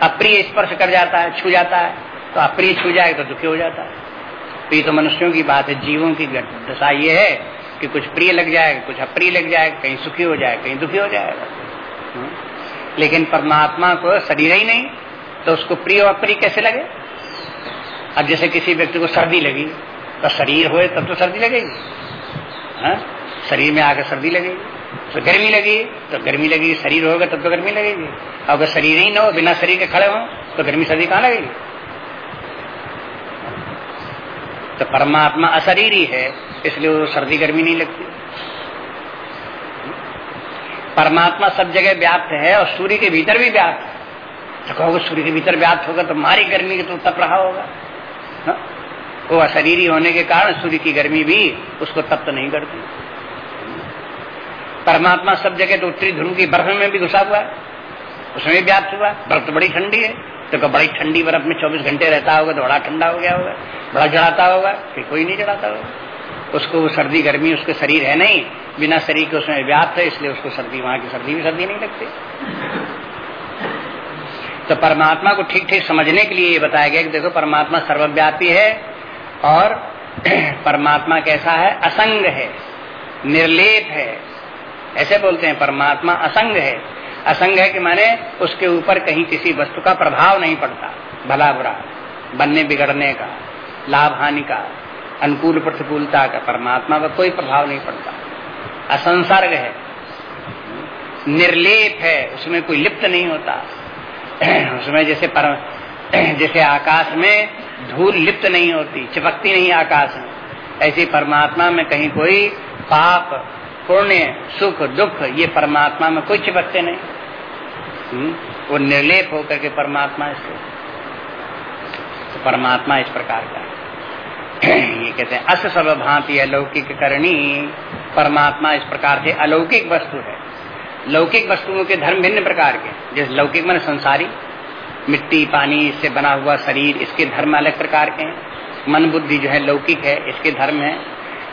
A: अप्रिय स्पर्श कर जाता है, छू जाता है तो अप्रिय छू जाए तो दुखी हो जाता है। तो ये तो मनुष्यों की बात है, जीवों की दशा ये है कि कुछ प्रिय लग जाएगा कुछ अप्रिय लग जाएगा कहीं सुखी हो जाए, कहीं दुखी हो जाएगा हम्म। लेकिन परमात्मा को शरीर ही नहीं तो उसको प्रिय और अप्रिय कैसे लगे? अब जैसे किसी व्यक्ति को सर्दी लगी तो शरीर होए तब तो सर्दी लगेगी। शरीर में आकर सर्दी लगेगी। तो गर्मी लगी तो गर्मी लगेगी शरीर होगा तब तो गर्मी लगेगी। अगर शरीर ही ना हो, बिना शरीर के खड़े हो तो गर्मी सर्दी कहाँ लगेगी? तो परमात्मा अशरीर ही है इसलिए वो सर्दी गर्मी नहीं लगती। परमात्मा सब जगह व्याप्त है और सूर्य के भीतर भी व्याप्त है। तो कहोगे सूर्य के भीतर व्याप्त होगा तो मारी गर्मी तो तप रहा होगा। वो अशरीरी होने के कारण सूर्य की गर्मी भी उसको तप्त तो नहीं करती। परमात्मा सब जगह तो उत्तरी ध्रुव की बर्फ़ में भी घुसा हुआ है। उसमें व्याप्त हुआ बर्फ़ तो बड़ी ठंडी है। तो बड़ी ठंडी बर्फ़ में 24 घंटे रहता होगा तो बड़ा ठंडा हो गया होगा। बड़ा जड़ाता होगा, फिर कोई नहीं जड़ाता होगा। उसको वो सर्दी, गर्मी, उसके शरीर है नहीं। बिना शरीर के उसमें व्याप्त है, इसलिए उसको सर्दी, वहाँ की सर्दी भी सर्दी नहीं लगती। तो परमात्मा को ठीक ठीक समझने के लिए ये बताया गया कि देखो, परमात्मा सर्वव्यापी है और परमात्मा कैसा है? असंग है, निर्लेप है। ऐसे बोलते हैं, परमात्मा असंग है। असंग है कि माने उसके ऊपर कहीं किसी वस्तु का प्रभाव नहीं पड़ता, भला बुरा, बनने बिगड़ने का, लाभ हानि का, अनुकूल प्रतिकूलता का, परमात्मा का कोई प्रभाव नहीं पड़ता। असंसर्ग है, निर्लेप है, उसमें कोई लिप्त नहीं होता। उसमें जैसे पर, जैसे आकाश में धूल लिप्त नहीं होती, चिपकती नहीं आकाश में, ऐसे परमात्मा में कहीं कोई पाप, पुण्य, सुख, दुख, ये परमात्मा में कोई चिपकते नहीं। हुँ? वो निर्लेप होकर के परमात्मा इसको तो परमात्मा इस प्रकार का ये कहते हैं, अस सब भांति अलौकिक करणी। परमात्मा इस प्रकार से अलौकिक वस्तु है। लौकिक वस्तुओं के धर्म भिन्न प्रकार के जैसे लौकिक मन संसारी। मिट्टी, पानी, इससे बना हुआ शरीर, इसके धर्म अलग प्रकार के हैं। मन बुद्धि जो है लौकिक है, इसके धर्म है।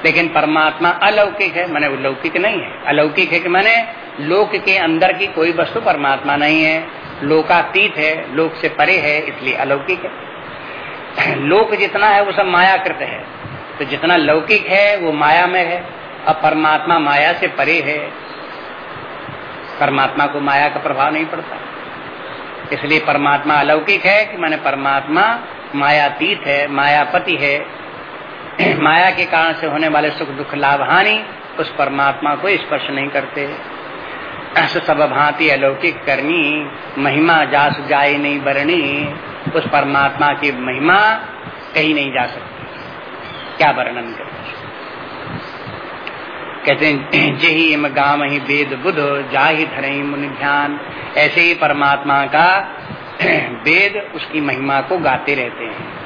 A: लेकिन परमात्मा अलौकिक है, मैंने वो लौकिक नहीं है। अलौकिक है कि मैंने लोक के अंदर की कोई वस्तु परमात्मा नहीं है। लोकातीत है, लोक से परे है, इसलिए अलौकिक है। लोक जितना है, वो सब मायाकृत है। तो जितना लौकिक है, वो माया में है। अब परमात्मा माया से परे है। परमात्मा को माया का प्रभाव नहीं पड़ता। इसलिए परमात्मा अलौकिक है कि मैंने परमात्मा मायातीत है, मायापति है। माया के कारण से होने वाले सुख दुख, लाभ, हानि, उस परमात्मा को स्पर्श नहीं करते। सब भांति अलौकिक करनी, महिमा जास जाए नहीं बरनी, उस परमात्मा की महिमा कहीं नहीं जा सकती। क्या वर्णन कर? कहते हैं, जही इम गाम ही वेद बुध जा ही धरे मुनि ध्यान। ऐसे ही परमात्मा का वेद उसकी महिमा को गाते रहते हैं।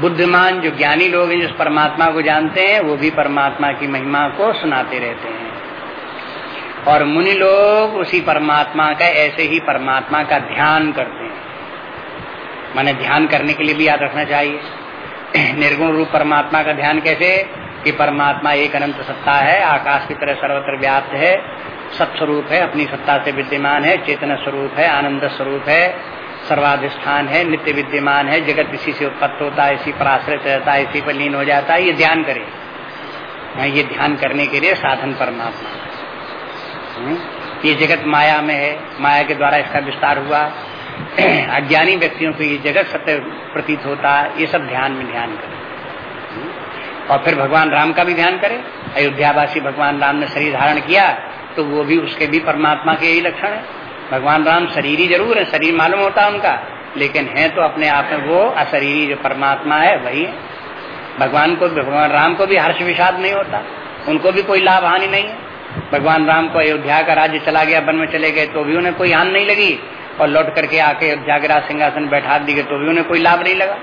A: बुद्धिमान जो ज्ञानी लोग हैं, जिस परमात्मा को जानते हैं, वो भी परमात्मा की महिमा को सुनाते रहते हैं। और मुनि लोग उसी परमात्मा का ऐसे ही परमात्मा का ध्यान करते हैं। माने ध्यान करने के लिए भी याद रखना चाहिए। निर्गुण रूप परमात्मा का ध्यान कैसे? कि परमात्मा एक अनंत सत्ता है आकाश की तरह सर्वत्र व्याप्त है सत्स्वरूप है अपनी सत्ता से विद्यमान है चेतन स्वरूप है आनंद स्वरूप है सर्वाधिष्ठान है नित्य विद्यमान है जगत इसी से उत्पत्त होता है इसी पर आश्रित रहता है इसी पर लीन हो जाता है ये ध्यान करें। हाँ, ये ध्यान करने के लिए साधन परमात्मा। ये जगत माया में है। माया के द्वारा इसका विस्तार हुआ। अज्ञानी व्यक्तियों को ये जगत सत्य प्रतीत होता है। ये सब ध्यान में ध्यान करें। और फिर भगवान राम का भी ध्यान करें। अयोध्यावासी भगवान राम ने शरीर धारण किया तो वो भी उसके भी परमात्मा के यही लक्षण है। भगवान राम शरीरी ज़रूर है। शरीर मालूम होता है उनका। लेकिन है तो अपने आप में वो अशरीरी जो परमात्मा है, वही है। भगवान को, भगवान राम को भी हर्ष विषाद नहीं होता। उनको भी कोई लाभ हानि नहीं है। भगवान राम को अयोध्या का राज्य चला गया, वन में चले गए तो भी उन्हें कोई हान नहीं लगी। और लौट करके आके अयोध्या के राज सिंहासन बैठा दी गए तो भी उन्हें कोई लाभ नहीं लगा।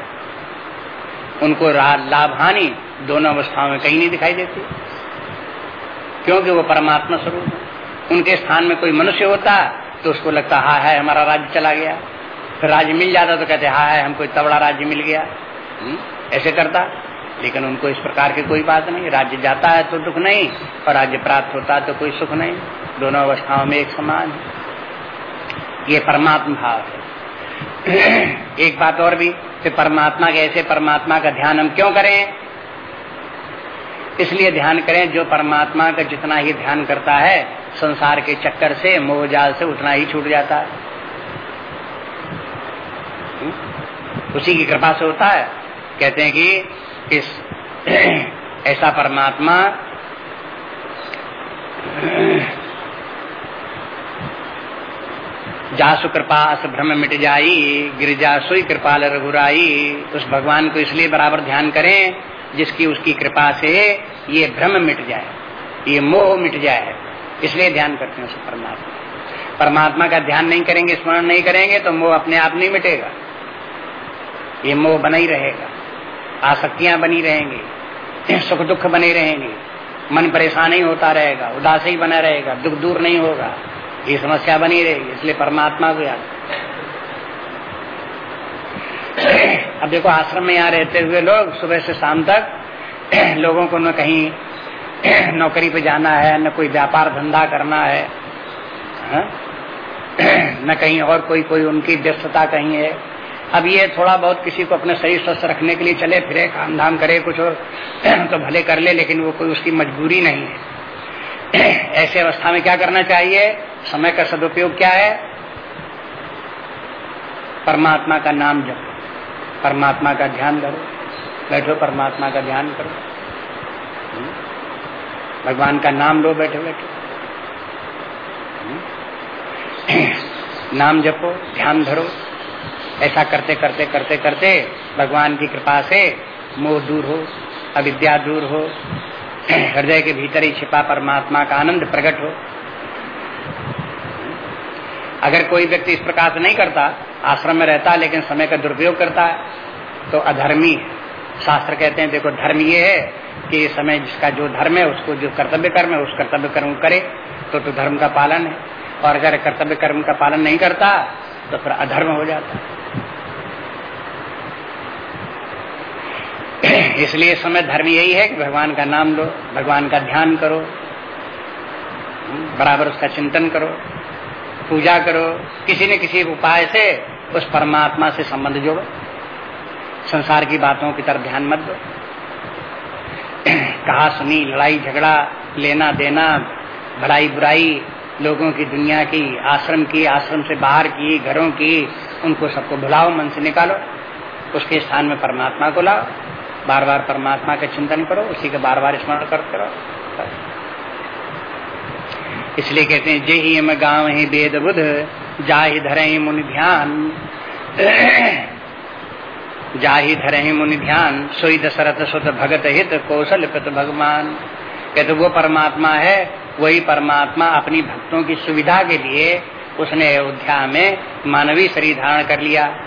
A: उनको लाभ हानि, दोनों अवस्थाओं में कहीं नहीं दिखाई देती। क्योंकि वो परमात्मा स्वरूप है। उनके स्थान में कोई मनुष्य होता तो उसको लगता हा है हमारा राज्य चला गया। फिर राज्य मिल जाता तो कहते हा है हमको इतना बड़ा राज्य मिल गया। ऐसे करता। लेकिन उनको इस प्रकार की कोई बात नहीं। राज्य जाता है तो दुख नहीं, और राज्य प्राप्त होता है तो कोई सुख नहीं। दोनों अवस्थाओं में एक समान ये परमात्मा भाव है। एक बात और भी, कि परमात्मा के ऐसे परमात्मा का ध्यान हम क्यों करें? इसलिए ध्यान करें, जो परमात्मा का जितना ही ध्यान करता है, संसार के चक्कर से, मोह जाल से उतना ही छूट जाता है। हम्म? उसी की कृपा से होता है। कहते हैं कि इस ऐसा परमात्मा जासु कृपा अस भ्रम मिट जाई, गिरिजा सुई कृपाल रघुराई। उस भगवान को इसलिए बराबर ध्यान करें, जिसकी उसकी कृपा से ये भ्रम मिट जाए, ये मोह मिट जाए। इसलिए ध्यान करते हैं उस परमात्मा। परमात्मा का ध्यान नहीं करेंगे, स्मरण नहीं करेंगे तो मोह अपने आप नहीं मिटेगा। ये मोह बना ही रहेगा। आसक्तियाँ बनी रहेंगी, सुख दुख बने रहेंगे। मन परेशान ही होता रहेगा, उदास ही बना रहेगा, दुख दूर नहीं होगा। ये समस्या बनी रहेगी, इसलिए परमात्मा को याद अब देखो, आश्रम में यहाँ रहते हुए लोग सुबह से शाम तक लोगों को न कहीं नौकरी पे जाना है, न कोई व्यापार धंधा करना है हाँ? न कहीं और कोई कोई उनकी व्यस्तता कहीं है। अब ये थोड़ा बहुत किसी को अपने शरीर स्वस्थ रखने के लिए चले, फिरे काम धाम करे, कुछ और तो भले कर ले, लेकिन वो कोई उसकी मजबूरी नहीं है। ऐसे अवस्था में क्या करना चाहिए? समय का सदुपयोग क्या है? परमात्मा का नाम जप परमात्मा का ध्यान करो। बैठो, परमात्मा का ध्यान करो। हम्म? भगवान का नाम लो, बैठो बैठो। हम्म? नाम जपो, ध्यान धरो। ऐसा करते करते करते करते भगवान की कृपा से मोह दूर हो, अविद्या दूर हो, हृदय के भीतर ही छिपा परमात्मा का आनंद प्रकट हो। अगर कोई व्यक्ति इस प्रकार से नहीं करता, आश्रम में रहता है लेकिन समय का दुरुपयोग करता है तो अधर्मी शास्त्र कहते हैं, देखो, धर्म ये है कि ये समय जिसका जो धर्म है, उसको जो कर्तव्य कर्म है, उस कर्तव्य कर्म करे तो तो धर्म का पालन है। और अगर कर्तव्य कर्म का पालन नहीं करता तो फिर अधर्म हो जाता इसलिए समय धर्म यही है कि भगवान का नाम लो, भगवान का ध्यान करो बराबर उसका चिंतन करो, पूजा करो, किसी न किसी उपाय से उस परमात्मा से संबंध जोड़ो। संसार की बातों की तरफ़ ध्यान मत दो। कहा सुनी, लड़ाई, झगड़ा, लेना देना, भलाई बुराई, लोगों की दुनिया की, आश्रम की, आश्रम से बाहर की, घरों की, उनको सबको भुलाओ मन से निकालो, उसके स्थान में परमात्मा को लाओ। बार बार परमात्मा का चिंतन करो, उसी का बार बार स्मरण करते रहो। इसलिए कहते हैं, जय ही मैं गाँव ही वेद बुध जा ही धरे मुनि ध्यान। जा ही धरे मुनि ध्यान, सोई दशरथ सुत भगत हित, कौशल पित भगवान। कहते, वो परमात्मा है, वही परमात्मा अपनी भक्तों की सुविधा के लिए उसने अयोध्या में मानवीय शरीर धारण कर लिया।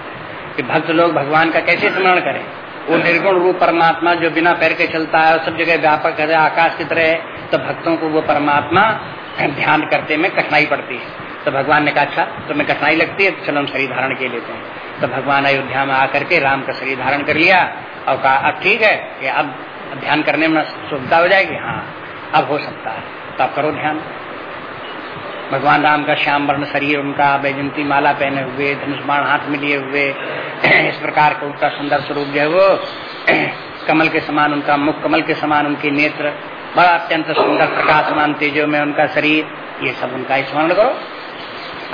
A: कि भक्त लोग भगवान का कैसे स्मरण करें? वो निर्गुण रूप परमात्मा जो बिना पैर के चलता है सब जगह व्यापक है, आकाश की तरह तो भक्तों को वो परमात्मा ध्यान करते में कठिनाई पड़ती है। तो भगवान ने कहा अच्छा तुम्हें कठिनाई लगती है तो चलो हम शरीर धारण के लेते हैं। तो भगवान अयोध्या में आकर के राम का शरीर धारण कर लिया और कहा, अब ठीक है कि अब ध्यान करने में सुविधा हो जाएगी? हाँ अब हो सकता है। तो आप करो ध्यान। भगवान राम का श्याम वर्ण शरीर, उनका बैजंती माला पहने हुए धनुष बाण हाथ में लिए हुए, इस प्रकार का उनका सुंदर स्वरूप जो है वो कमल के समान, उनका मुख कमल के समान, उनके नेत्र बड़ा अत्यंत सुंदर प्रकाश प्रकाशमान, तेजो में उनका शरीर, ये सब उनका स्मरण करो।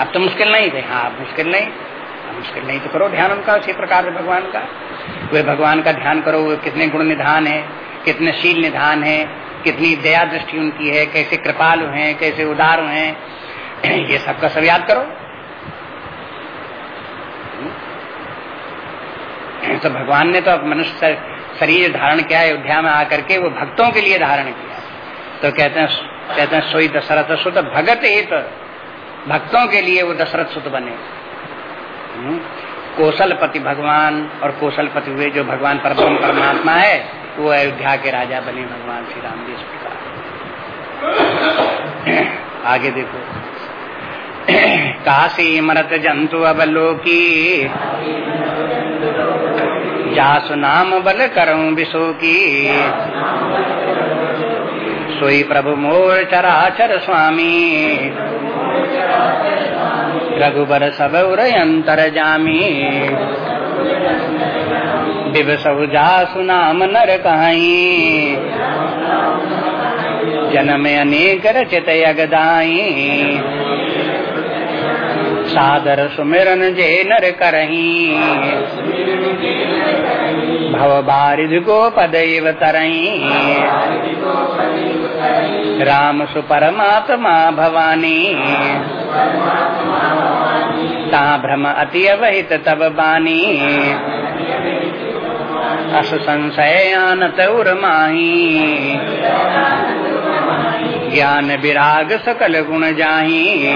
A: अब तो मुश्किल नहीं थे। हाँ मुश्किल नहीं। मुश्किल नहीं तो करो ध्यान उनका, उसी प्रकार से भगवान का। वे भगवान का ध्यान करो, वे कितने गुण निधान है, कितने शील निधान है, कितनी दया दृष्टि उनकी है, कैसे कृपालु हैं, कैसे उदार हैं ये सबका सब याद करो। तो भगवान ने तो मनुष्य शरीर धारण किया अयोध्या में आकर के वो भक्तों के लिए धारण किया तो कहते हैं कहते हैं, सोई दशरथ सुत, भगत हित भक्तों के लिए वो दशरथ सुत बने। हम्म। कौशलपति भगवान और कौशलपति हुए जो भगवान परम परमात्मा है, वो अयोध्या के राजा बने, भगवान श्री राम जी आगे देखो। काशी मृत जंतु अवलोकी जासु नाम बल करूँ विशो की सोई प्रभु मोर चराचर स्वामी। रघुबर सब अंतर जामी। दिवसु जासु नाम नर कहाई जन्म अनेक रचित यगदाई सादर सुमिरन जे नर करही। भव बारिद को पदैव तरही। राम सुपरमात्मा भवानी। ता भ्रम अति अवहित तब बानी। अस संशय आनत उर्माही ज्ञान विराग सकल गुण जाही।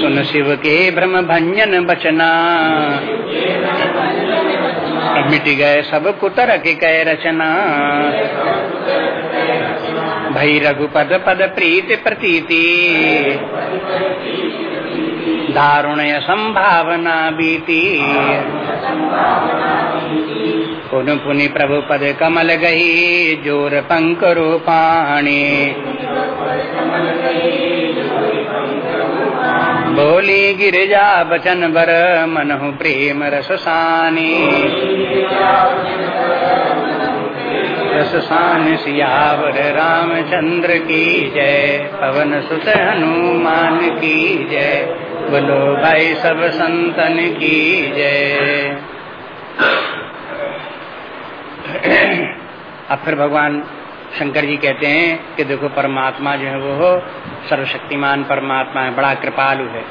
A: सुन शिव के भ्रम भंजन बचना। मिट गए सब कुतर के कह रचना। भई रघुपद पद प्रीति प्रतीति। दारुण संभावना बीती। पुन पुनि प्रभु पद कमल गही ज़ोर पंक रूपाणी बोली गिरिजा बचन बर मनहु प्रेम रसानी रसान सियावर रामचंद्र की जय, पवन सुत हनुमान की जय, बोलो भाई सब संतन की जय। अब फिर भगवान शंकर जी कहते हैं कि देखो परमात्मा जो है वो सर्वशक्तिमान परमात्मा है, बड़ा कृपालु है।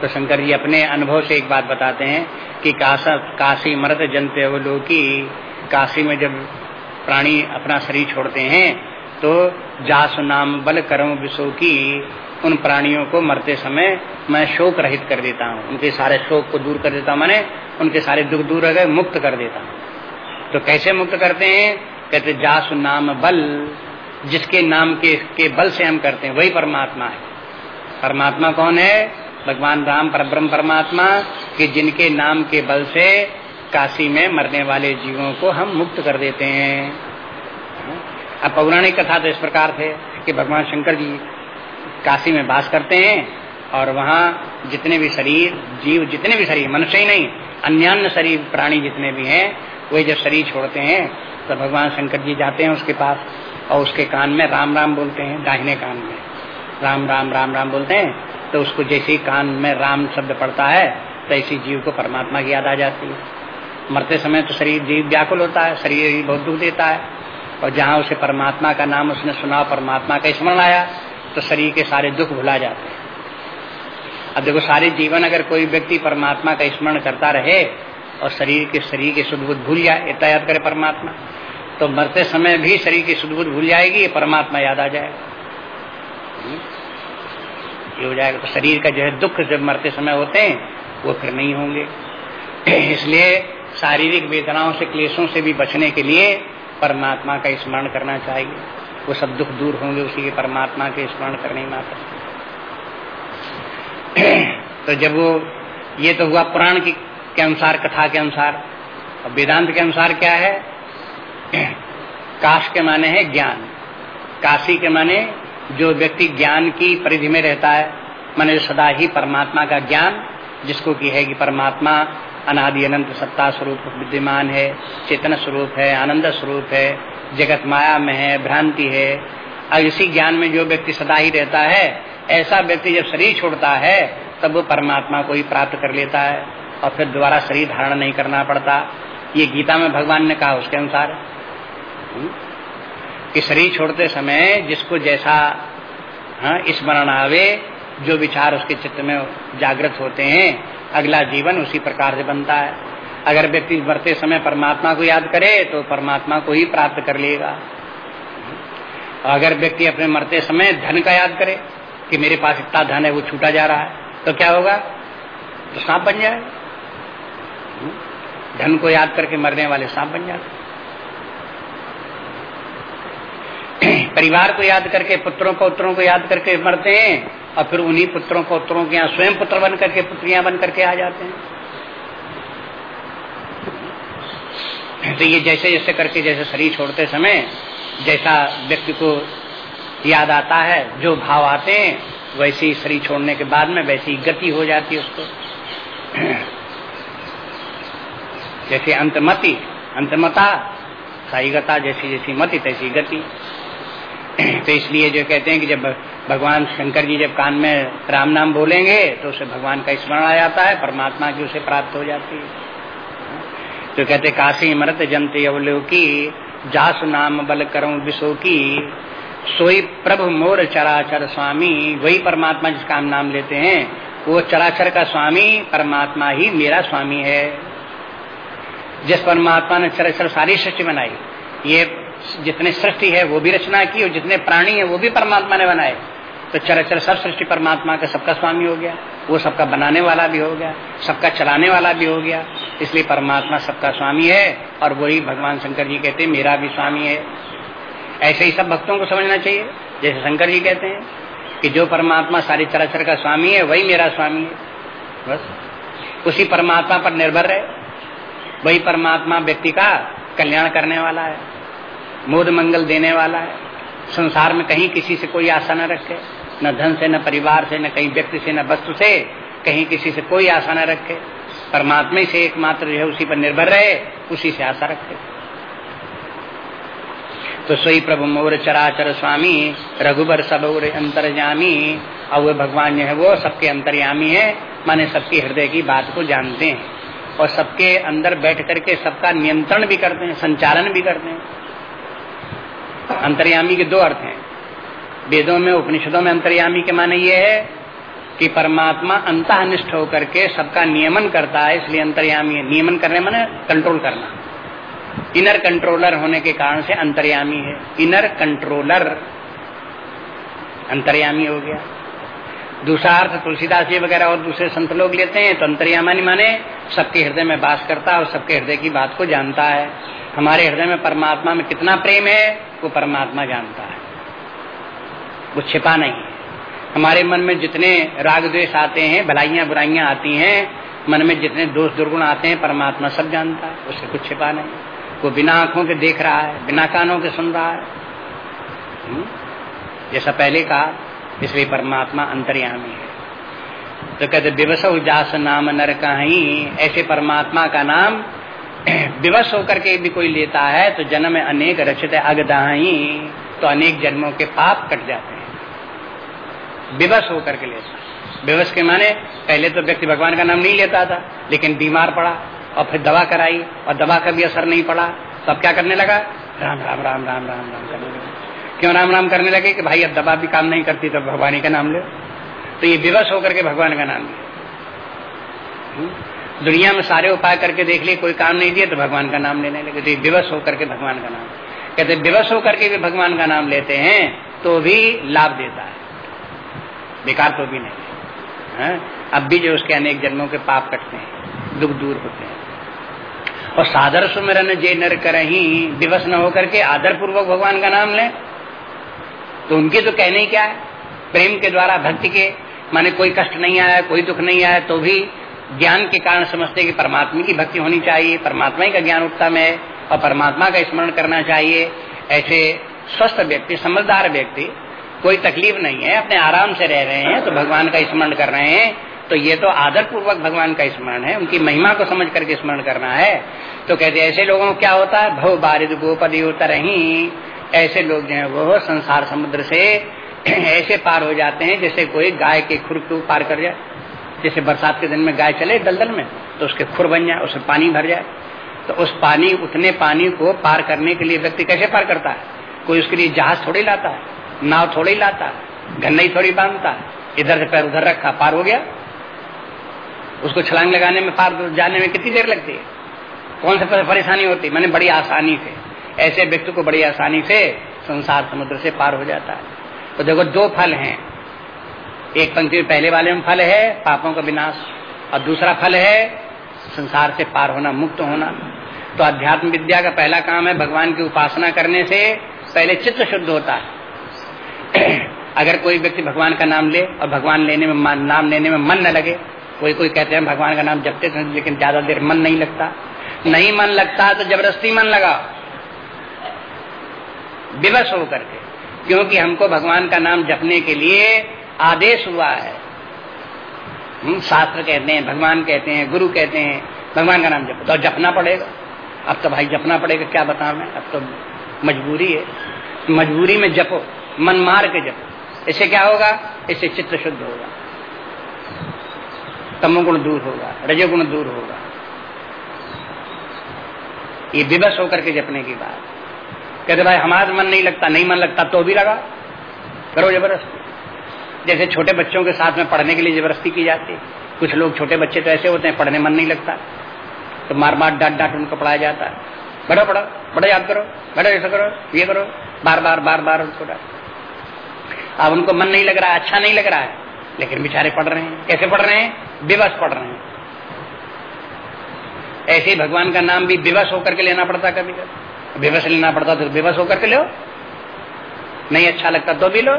A: तो शंकर जी अपने अनुभव से एक बात बताते हैं कि काशा, काशी मरत जनते वो लोग की काशी में जब प्राणी अपना शरीर छोड़ते हैं तो जासु नाम बल करम विशो की, उन प्राणियों को मरते समय मैं शोक रहित कर देता हूँ। उनके सारे शोक को दूर कर देता हूँ, मैंने उनके सारे दुख दूर रह गए, मुक्त कर देता हूँ। तो कैसे मुक्त करते हैं? कहते, जासु नाम बल, जिसके नाम के के बल से हम करते हैं, वही परमात्मा है। परमात्मा कौन है? भगवान राम, परब्रह्म परमात्मा, कि जिनके नाम के बल से काशी में मरने वाले जीवों को हम मुक्त कर देते हैं। अब पौराणिक कथा तो इस प्रकार थे कि भगवान शंकर जी काशी में बास करते हैं, और वहाँ जितने भी शरीर, जीव जितने भी शरीर, मनुष्य ही नहीं अन्य शरीर प्राणी जितने भी हैं, वे जब शरीर छोड़ते हैं तो भगवान शंकर जी जाते हैं उसके पास और उसके कान में राम राम बोलते हैं, दाहिने कान में। राम राम राम राम बोलते हैं तो उसको जैसे ही कान में राम शब्द पड़ता है तो ऐसी जीव को परमात्मा की याद आ जाती है। मरते समय तो शरीर जीव व्याकुल होता है, शरीर ही बहुत दुख देता है। और जहाँ उसे परमात्मा का नाम उसने सुना, परमात्मा का स्मरण आया तो शरीर के सारे दुख भुला जाते हैं। अब देखो, सारे जीवन अगर कोई व्यक्ति परमात्मा का स्मरण करता रहे, और शरीर के शरीर के सुध भूल जाए इतना याद करे परमात्मा। तो मरते समय भी शरीर की सुध भूल जाएगी परमात्मा याद आ जाएगा। ये हो जाएगा। तो शरीर का जो है दुख जब मरते समय होते हैं, वो फिर नहीं होंगे। इसलिए शारीरिक वेदनाओं से, क्लेशों से भी बचने के लिए परमात्मा का स्मरण करना चाहिए। वो सब दुख दूर होंगे, उसी के परमात्मा के स्मरण करने मात्र तो जब वो, ये तो हुआ पुराण के अनुसार, कथा के अनुसार। और वेदांत के अनुसार क्या है? काश के माने है ज्ञान। काशी के माने जो व्यक्ति ज्ञान की परिधि में रहता है, माने सदा ही परमात्मा का ज्ञान, जिसको की है कि परमात्मा अनादि अनंत सत्ता स्वरूप विद्यमान है, चेतन स्वरूप है, आनंद स्वरूप है, जगत माया में है, भ्रांति है। और इसी ज्ञान में जो व्यक्ति सदा ही रहता है, ऐसा व्यक्ति जब शरीर छोड़ता है, तब वो परमात्मा को ही प्राप्त कर लेता है और फिर दोबारा शरीर धारण नहीं करना पड़ता। ये गीता में भगवान ने कहा उसके अनुसार कि शरीर छोड़ते समय जिसको जैसा हाँ, स्मरण आवे जो विचार उसके चित्त में जागृत होते हैं अगला जीवन उसी प्रकार से बनता है। अगर व्यक्ति मरते समय परमात्मा को याद करे तो परमात्मा को ही प्राप्त कर लेगा। अगर व्यक्ति अपने मरते समय धन का याद करे कि मेरे पास इतना धन है वो छूटा जा रहा है तो क्या होगा? तो सांप बन जाए। धन को याद करके मरने वाले सांप बन जाते परिवार को याद करके, पुत्रों को, उत्तरों को याद करके मरते हैं, और फिर उन्हीं पुत्रों को, उत्तरों के यहाँ स्वयं पुत्र बन करके, पुत्रियाँ बन करके आ जाते हैं। तो ये जैसे जैसे करके, जैसे शरीर छोड़ते समय, जैसा व्यक्ति को याद आता है, जो भाव आते हैं, वैसे ही शरीर छोड़ने के बाद में, वैसी गति हो जाती है उसको। जैसे अंतमति, अंतमता सही गता जैसी जैसी मति, तैसी गति। तो इसलिए जो कहते हैं कि जब भगवान शंकर जी जब कान में राम नाम बोलेंगे तो उसे भगवान का स्मरण आ जाता है, परमात्मा की उसे प्राप्त हो जाती है। तो कहते काशी मरत जंत अवलोकी जास नाम बल करूँ विशो की सोई प्रभु मोर चराचर स्वामी, वही परमात्मा जिसका हम नाम लेते हैं, वो चराचर का स्वामी, परमात्मा ही मेरा स्वामी है। जिस परमात्मा ने चराचर सारी सृष्टि बनाई, ये जितने सृष्टि है वो भी रचना की और जितने प्राणी है वो भी परमात्मा ने बनाए। तो चराचर सब सृष्टि परमात्मा का सबका स्वामी हो गया, वो सबका बनाने वाला भी हो गया, सबका चलाने वाला भी हो गया। इसलिए परमात्मा सबका स्वामी है और वही भगवान शंकर जी कहते हैं, मेरा भी स्वामी है। ऐसे ही सब भक्तों को समझना चाहिए। जैसे शंकर जी कहते हैं कि जो परमात्मा सारी चराचर का स्वामी है, वही मेरा स्वामी है। बस। उसी परमात्मा पर निर्भर रहे। वही परमात्मा व्यक्ति का कल्याण करने वाला है। मोद मंगल देने वाला है। संसार में कहीं किसी से कोई आशा न रखे, न धन से, न परिवार से, न कहीं व्यक्ति से, न वस्तु से कहीं किसी से कोई आशा न रखे। परमात्मा से एकमात्र जो है, उसी पर निर्भर रहे, उसी से आशा रखे। तो सोई प्रभु मोर चराचर स्वामी, रघुबर सब अंतर्जामी और वो भगवान जो है, वो सबके अंतर्यामी है, माने सबके हृदय की बात को जानते हैं। और सबके अंदर बैठ करके सबका नियंत्रण भी करते हैं, संचालन भी करते हैं। अंतर्यामी के दो अर्थ हैं। वेदों में, उपनिषदों में अंतर्यामी के माने ये है कि परमात्मा अंतनिष्ठ होकर के सबका नियमन करता है, इसलिए अंतर्यामी है। नियमन करने माने कंट्रोल करना। इनर कंट्रोलर होने के कारण से अंतर्यामी है। इनर कंट्रोलर अंतर्यामी हो गया। दूसरा अर्थ तुलसीदास जी वगैरह और दूसरे संत लोग लेते हैं तो अंतर्यामी माने सबके हृदय में बास करता है और सबके हृदय की बात को जानता है। हमारे हृदय में परमात्मा में कितना प्रेम है, वो परमात्मा जानता है। वो छिपा नहीं हमारे मन में जितने राग द्वेष आते हैं, भलाइयाँ बुराइयाँ आती हैं, मन में जितने दोष दुर्गुण आते हैं, परमात्मा सब जानता है। उससे कुछ छिपा नहीं वो बिना आँखों के देख रहा है, बिना कानों के सुन रहा है। हम्म? जैसा पहले कहा इसलिए परमात्मा अंतर्यामी है। तो कहते, विवश जास नाम नर कहीं ऐसे परमात्मा का नाम विवश होकर के भी कोई लेता है तो जन्म अनेक रचित अगदाही तो अनेक जन्मों के पाप कट जाते हैं। विवश होकर के लेता विवश के माने, पहले तो व्यक्ति भगवान का नाम नहीं लेता था, लेकिन बीमार पड़ा, और फिर दवा कराई, और दवा का भी असर नहीं पड़ा तो अब क्या करने लगा? राम राम राम राम राम राम करने लगा। क्यों राम राम करने लगे कि भाई, अब दवा भी काम नहीं करती तो भगवान का नाम ले। तो ये विवश होकर के भगवान का नाम लिया हम्म? दुनिया में सारे उपाय करके देख लिए, कोई काम नहीं दिया तो भगवान का नाम लेने लगे। तो ये विवश होकर के भगवान का नाम। कहते विवश होकर के भी भगवान का नाम लेते हैं तो भी लाभ देता है। बेकार तो भी नहीं। है? अब भी जो उसके अनेक जन्मों के पाप कटते हैं, दुख दूर होते हैं। और सादर सुमिरन जे नर कर ही दिवस न होकर के आदर पूर्वक भगवान का नाम लें। तो उनके तो कहने क्या है? प्रेम के द्वारा, भक्ति के, माने कोई कष्ट नहीं आया, कोई दुख नहीं आया तो भी ज्ञान के कारण समझते कि परमात्मा की भक्ति होनी चाहिए, परमात्मा ही का ज्ञान उत्तम है, और परमात्मा का स्मरण करना चाहिए। ऐसे स्वस्थ व्यक्ति, समझदार व्यक्ति, कोई तकलीफ़ नहीं है, अपने आराम से रह रहे हैं तो भगवान का स्मरण कर रहे हैं तो ये तो आदर पूर्वक भगवान का स्मरण है, उनकी महिमा को समझ करके स्मरण करना है। तो कहते ऐसे लोगों को क्या होता है? भव बारिद गोपदी उतर ऐसे लोग जो है वो संसार समुद्र से ऐसे पार हो जाते हैं जैसे कोई गाय के खुर को पार कर जाए। जैसे बरसात के दिन में गाय चले दलदल में तो उसके खुर बन जाए उसमें पानी भर जाए। तो उस पानी, उतने पानी को पार करने के लिए व्यक्ति कैसे पार करता है? कोई उसके लिए जहाज़ थोड़ी लाता है, नाव थोड़ी लाता है, गन्नई थोड़ी बांधता है, इधर से पैर उधर रखा, पार हो गया। उसको छलांग लगाने में पार जाने में कितनी देर लगती है? कौन से परेशानी होती मैंने बड़ी आसानी से ऐसे व्यक्ति को बड़ी आसानी से संसार समुद्र से पार हो जाता है। तो देखो, दो फल हैं। एक पंक्ति में पहले वाले में फल है, पापों का विनाश। और दूसरा फल है, संसार से पार होना, मुक्त होना। तो अध्यात्म विद्या का पहला काम है, भगवान की उपासना करने से पहले चित्त शुद्ध होता है। अगर कोई व्यक्ति भगवान का नाम ले, और भगवान लेने में नाम लेने में मन न लगे, कोई कोई कहते हैं, भगवान का नाम जपते थे लेकिन ज़्यादा देर मन नहीं लगता। नहीं मन लगता तो ज़बरदस्ती मन लगा विवश होकर के। क्योंकि हमको भगवान का नाम जपने के लिए आदेश हुआ है। शास्त्र कहते हैं, भगवान कहते हैं, गुरु कहते हैं, भगवान का नाम जपो। तो जपना पड़ेगा। अब तो भाई जपना पड़ेगा, क्या बता मैं अब तो मजबूरी है। मजबूरी में जपो, मन मार के जपो। इससे क्या होगा? इससे चित्त शुद्ध होगा। तमोगुण दूर होगा, रजोगुण दूर होगा। ये विवश होकर के जपने की बात। कहते, भाई, हमारा मन नहीं लगता, नहीं मन लगता तो भी लगा। करो ज़बरदस्ती। जैसे छोटे बच्चों के साथ में पढ़ने के लिए ज़बरदस्ती की जाती है। कुछ लोग छोटे बच्चे तो ऐसे होते हैं, पढ़ने मन नहीं लगता। तो मार मार, डांट डांट उनको पढ़ाया जाता है। बड़ा पढ़ो, बड़ा याद करो बड़ा ऐसा करो, ये करो, बार बार बार बार उनको अब उनको मन नहीं लग रहा अच्छा नहीं लग रहा है। लेकिन बेचारे पढ़ रहे हैं। कैसे पढ़ रहे हैं? दिवस पढ़ रहे हैं। ऐसे ही भगवान का नाम भी दिवस होकर के लेना पड़ता कभी कभी बेबस लेना पड़ता तो बेबस होकर के लो नहीं अच्छा लगता तो भी लो।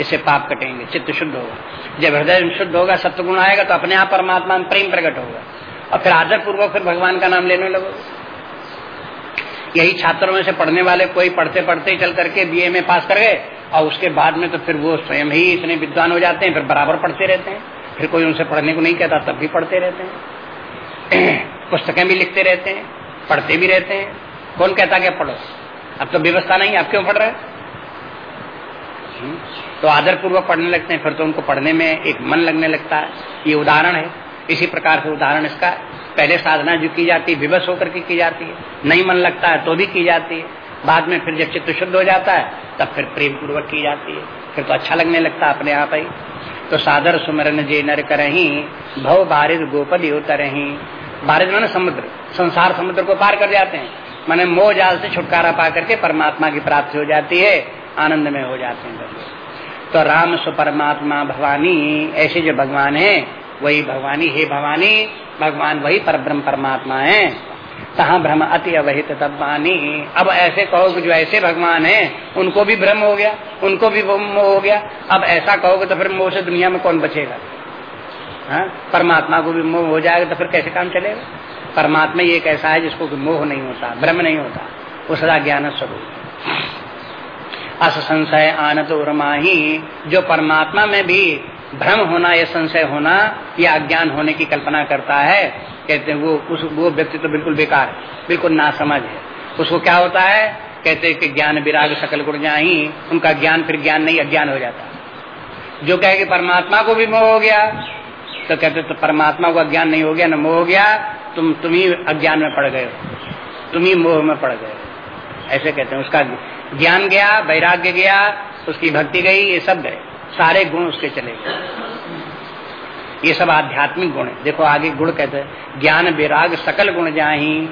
A: इससे पाप कटेंगे, चित्त शुद्ध होगा। जब हृदय शुद्ध होगा सत्गुण आएगा तो अपने आप परमात्मा में प्रेम प्रकट होगा। और फिर आदर पूर्वक फिर भगवान का नाम लेने लगो। यही छात्रों में से पढ़ने वाले कोई पढ़ते पढ़ते चल करके बीए में पास कर गए, और उसके बाद में तो फिर वो स्वयं ही इतने विद्वान हो जाते हैं, फिर बराबर पढ़ते रहते हैं। फिर कोई उनसे पढ़ने को नहीं कहता, तब भी पढ़ते रहते हैं। पुस्तकें भी लिखते रहते हैं, पढ़ते भी रहते हैं। कौन कहता क्या पढ़ो? अब तो व्यवस्था नहीं आप क्यों पढ़ रहे? तो आदर पूर्वक पढ़ने लगते हैं, फिर तो उनको पढ़ने में एक मन लगने लगता है। ये उदाहरण है, इसी प्रकार से उदाहरण इसका पहले साधना जो की जाती है, विवश होकर के की जाती है। नहीं मन लगता है तो भी की जाती है। बाद में फिर जब चित्त शुद्ध हो जाता है, तब फिर प्रेम पूर्वक की जाती है। फिर तो अच्छा लगने लगता है अपने आप ही। तो सादर सुमरन जे नर करही, भव बारिद गोपद उतरही बारिद माने समुद्र, संसार समुद्र को पार कर जाते हैं। माने मोह जाल से छुटकारा पा करके परमात्मा की प्राप्ति हो जाती है, आनंद में हो जाते हैं तो राम सु परमात्मा भवानी, ऐसे जो भगवान है, वही भगवानी, हे भवानी, भगवान वही पर ब्रह्म परमात्मा है। कहा भ्रम अति अवहित तब मानी अब ऐसे कहो कि जो ऐसे भगवान है, उनको भी भ्रम हो गया, उनको भी मोह हो गया। अब ऐसा कहोगे तो फिर मोह से दुनिया में कौन बचेगा? हा? परमात्मा को भी मोह हो जाएगा तो फिर कैसे काम चलेगा? परमात्मा एक ऐसा है जिसको मोह नहीं होता, भ्रम नहीं होता। वो सदा ज्ञान स्वरूप। अस संशय आनत उर्माही जो परमात्मा में भी भ्रम होना या संशय होना या अज्ञान होने की कल्पना करता है, कहते हैं वो, उस, वो व्यक्ति तो बिल्कुल बेकार बिल्कुल नासमझ है। उसको क्या होता है? कहते हैं कि ज्ञान विराग सकल गुण जाही, उनका ज्ञान फिर ज्ञान नहीं, अज्ञान हो जाता। जो कहे कि परमात्मा को भी मोह हो गया तो कहते तो परमात्मा को अज्ञान नहीं हो गया, न मोह हो गया तुम तुम ही अज्ञान में पड़ गए तुम ही मोह में पड़ गए ऐसे कहते हैं। उसका ज्ञान गया, वैराग्य गया, उसकी भक्ति गई, ये सब गए। सारे गुण उसके चले गए। ये सब आध्यात्मिक गुण है। देखो, आगे गुण कहते हैं। ज्ञान विराग सकल गुण जाही,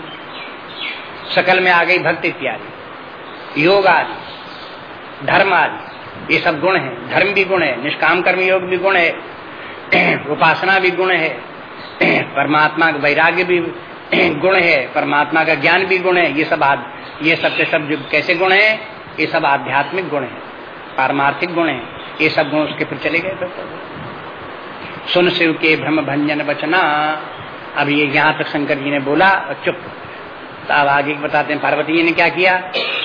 A: सकल में आ गई भक्ति इत्यादि। योग आदि, धर्म आदि, ये सब गुण है। धर्म भी गुण है, निष्काम कर्म योग भी गुण है। उपासना भी गुण है। परमात्मा का वैराग्य भी गुण है परमात्मा का ज्ञान भी गुण है ये सब आद, ये सब के सब कैसे गुण है? ये सब आध्यात्मिक गुण है पारमार्थिक गुण है ये सब गुण उसके फिर चले गए सुन शिव के भ्रम भंजन बचना। अब ये यहाँ तक शंकर जी ने बोला और चुप। तो अब आगे बताते हैं पार्वती जी ने क्या किया?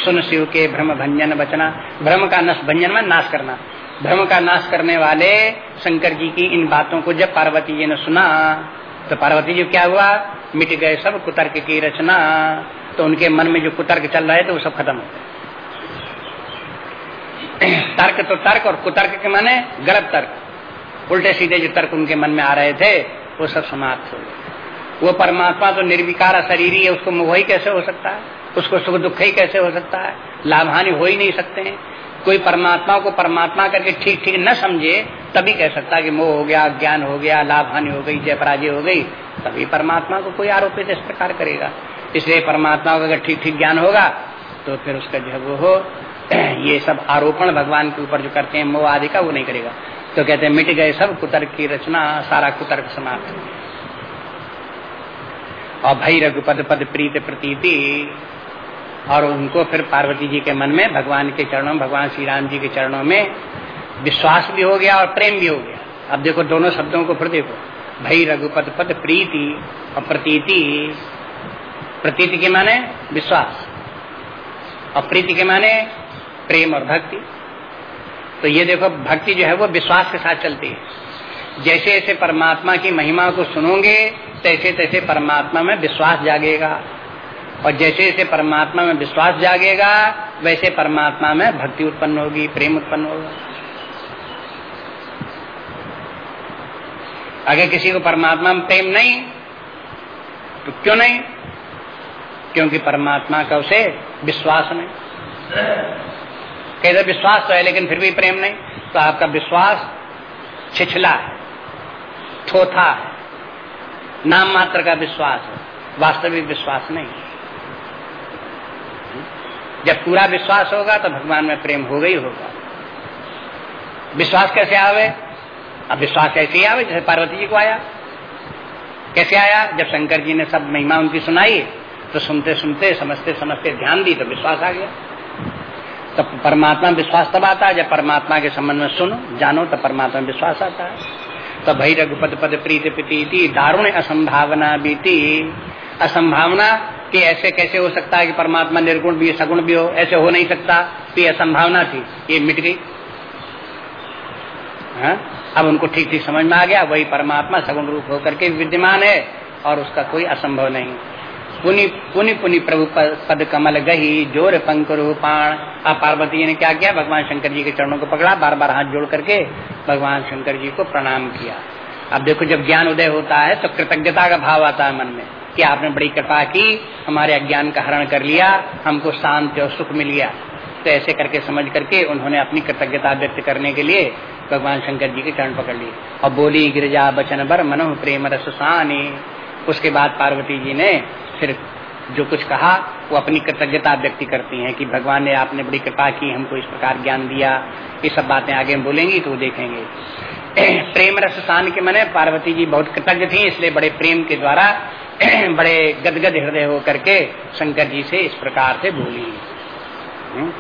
A: सुन शिव के भ्रम भंजन बचना। भ्रम का नश भंजन में नाश करना। भ्रम का नाश करने वाले शंकर जी की इन बातों को जब पार्वती जी ने सुना तो पार्वती जी क्या हुआ? मिट गए सब कुतर्क की रचना। तो उनके मन में जो कुतर्क चल रहे थे वो सब खत्म हो गए। तर्क तो तर्क और कुतर्क के माने गलत तर्क। उल्टे सीधे जो तर्क उनके मन में आ रहे थे, वो सब समाप्त हो गए। वो परमात्मा तो निर्विकार शरीर है, उसको मोह ही कैसे हो सकता है? उसको सुख दुख ही कैसे हो सकता है? लाभ हानि हो ही नहीं सकते हैं। कोई परमात्मा को परमात्मा करके ठीक ठीक न समझे, तभी कह सकता कि मोह हो गया, ज्ञान हो गया, लाभ हानि हो गई, जय पराजय हो गई, तभी परमात्मा को कोई आरोपित इस प्रकार करेगा। इसलिए परमात्मा को अगर ठीक ठीक ज्ञान होगा तो फिर उसका जो वो हो, ये सब आरोपण भगवान के ऊपर जो करते हैं, मोह आदि का वो नहीं करेगा। तो कहते हैं, मिट गए सब कुतर्क की रचना, सारा कुतर्क समाप्त। और भई रघुपद पद प्रीत प्रतीति और उनको फिर पार्वती जी के मन में, भगवान के चरणों भगवान श्री राम जी के चरणों में विश्वास भी हो गया और प्रेम भी हो गया। अब देखो दोनों शब्दों को फिर देखो। भई रघुपत पद प्रीति और प्रतीति प्रतीति के माने विश्वास। और प्रीति के माने प्रेम और भक्ति। तो ये देखो भक्ति जो है वो विश्वास के साथ चलती है। जैसे जैसे परमात्मा की महिमा को सुनोगे, तैसे तैसे परमात्मा में विश्वास जागेगा। और जैसे जैसे परमात्मा में विश्वास जागेगा, वैसे परमात्मा में भक्ति उत्पन्न होगी, प्रेम उत्पन्न होगा। अगर किसी को परमात्मा में प्रेम नहीं तो क्यों नहीं? क्योंकि परमात्मा का उसे विश्वास नहीं। कहते विश्वास तो है, लेकिन फिर भी प्रेम नहीं। तो आपका विश्वास छिछला है, थोथा है। नाम मात्र का विश्वास है, वास्तविक विश्वास नहीं जब पूरा विश्वास होगा तो भगवान में प्रेम होगा ही होगा। विश्वास कैसे आवे? अब विश्वास ऐसे ही आवे जैसे पार्वती जी को आया। कैसे आया? जब शंकर जी ने सब महिमा उनकी सुनाई तो सुनते सुनते, समझते समझते ध्यान दी तो विश्वास आ गया। तो परमात्मा विश्वास तब आता है जब परमात्मा के संबंध में सुनो, जानो तो परमात्मा विश्वास आता है। तो भई रघुपत पद प्रीति प्रीति दारुण असंभावना बीती। असंभावना कि ऐसे कैसे हो सकता है कि परमात्मा निर्गुण भी, सगुण भी हो? ऐसे हो नहीं सकता तो ये असंभावना थी। ये मिट गई। हाँ? अब उनको ठीक ठीक समझ में आ गया, वही परमात्मा सगुण रूप होकर के विद्यमान है, और उसका कोई असंभव नहीं। पुनि पुनि पुनि प्रभु पद कमल गही, ज़ोर पंक रूपाण। अब पार्वती जी ने क्या किया? भगवान शंकर जी के चरणों को पकड़ा बार बार हाथ जोड़ करके भगवान शंकर जी को प्रणाम किया। अब देखो, जब ज्ञान उदय होता है तो कृतज्ञता का भाव आता है मन में। कि आपने बड़ी कृपा की, हमारे अज्ञान का हरण कर लिया, हमको शांति और सुख मिल गया। तो ऐसे करके समझ करके उन्होंने अपनी कृतज्ञता व्यक्त करने के लिए भगवान शंकर जी के चरण पकड़ लिए। और बोली, गिरजा बचन बर मनो प्रेम रस उसके बाद पार्वती जी ने फिर जो कुछ कहा, वो अपनी कृतज्ञता व्यक्त करती हैं कि भगवान ने आपने बड़ी कृपा की, हमको इस प्रकार ज्ञान दिया। ये सब बातें आगे बोलेंगी तो देखेंगे। प्रेम रस शान के मने पार्वती जी बहुत कृतज्ञ थी, इसलिए बड़े प्रेम के द्वारा बड़े गदगद हृदय होकर के शंकर जी से इस प्रकार से बोली। हम्म?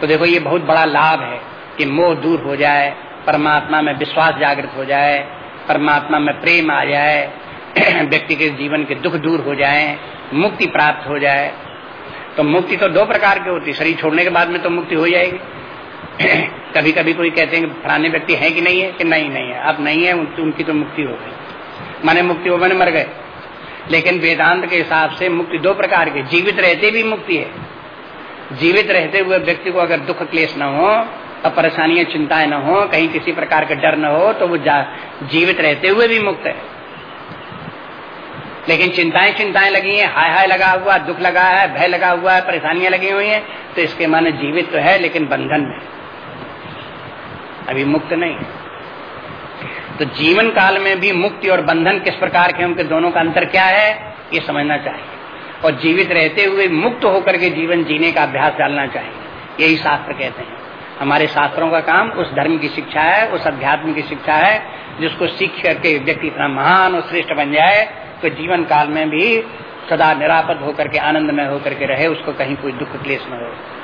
A: तो देखो, ये बहुत बड़ा लाभ है कि मोह दूर हो जाए, परमात्मा में विश्वास जागृत हो जाए, परमात्मा में प्रेम आ जाए, व्यक्ति के जीवन के दुख दूर हो जाए, मुक्ति प्राप्त हो जाए। तो मुक्ति तो दो प्रकार की होती, शरीर छोड़ने के बाद में तो मुक्ति हो जाएगी। कभी कभी कोई कहते हैं कि व्यक्ति है कि नहीं है, कि नहीं नहीं है। अब नहीं है उनकी तो मुक्ति हो गई। माने मुक्ति हो मैंने मर गए। लेकिन वेदांत के हिसाब से मुक्ति दो प्रकार की, जीवित रहते भी मुक्ति है। जीवित रहते हुए व्यक्ति को अगर दुख क्लेश न हो और परेशानियाँ चिंताएँ न हो, कहीं किसी प्रकार का डर न हो तो वो जीवित रहते हुए भी मुक्त है। लेकिन चिंताएँ चिंताएँ लगी हैं, हाय हाय लगा हुआ, दुख लगा है, भय लगा हुआ है, परेशानियाँ लगी हुई हैं तो इसके माने जीवित तो है, लेकिन बंधन में। अभी मुक्त नहीं तो जीवन काल में भी मुक्ति और बंधन किस प्रकार के उनके दोनों का अंतर क्या है, ये समझना चाहिए। और जीवित रहते हुए मुक्त होकर के जीवन जीने का अभ्यास डालना चाहिए। यही शास्त्र कहते हैं। हमारे शास्त्रों का काम उस धर्म की शिक्षा है, उस अध्यात्म की शिक्षा है, जिसको सीख करके व्यक्ति इतना महान और श्रेष्ठ बन जाए तो जीवन काल में भी सदा निरापद होकर के आनंद में होकर के रहे, उसको कहीं कोई दुख क्लेश न हो।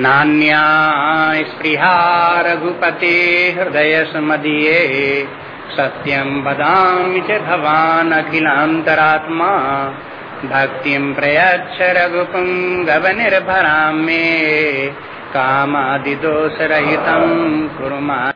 A: नान्या स्पृहा रघुपते हृदय सुमदीये। सत्यं वदामि च भवान् अखिलान्तरात्मा। भक्तिं प्रयच्छ रघुपुङ्गवनिर्भरां मे कामादिदोषरहितं कुर्मा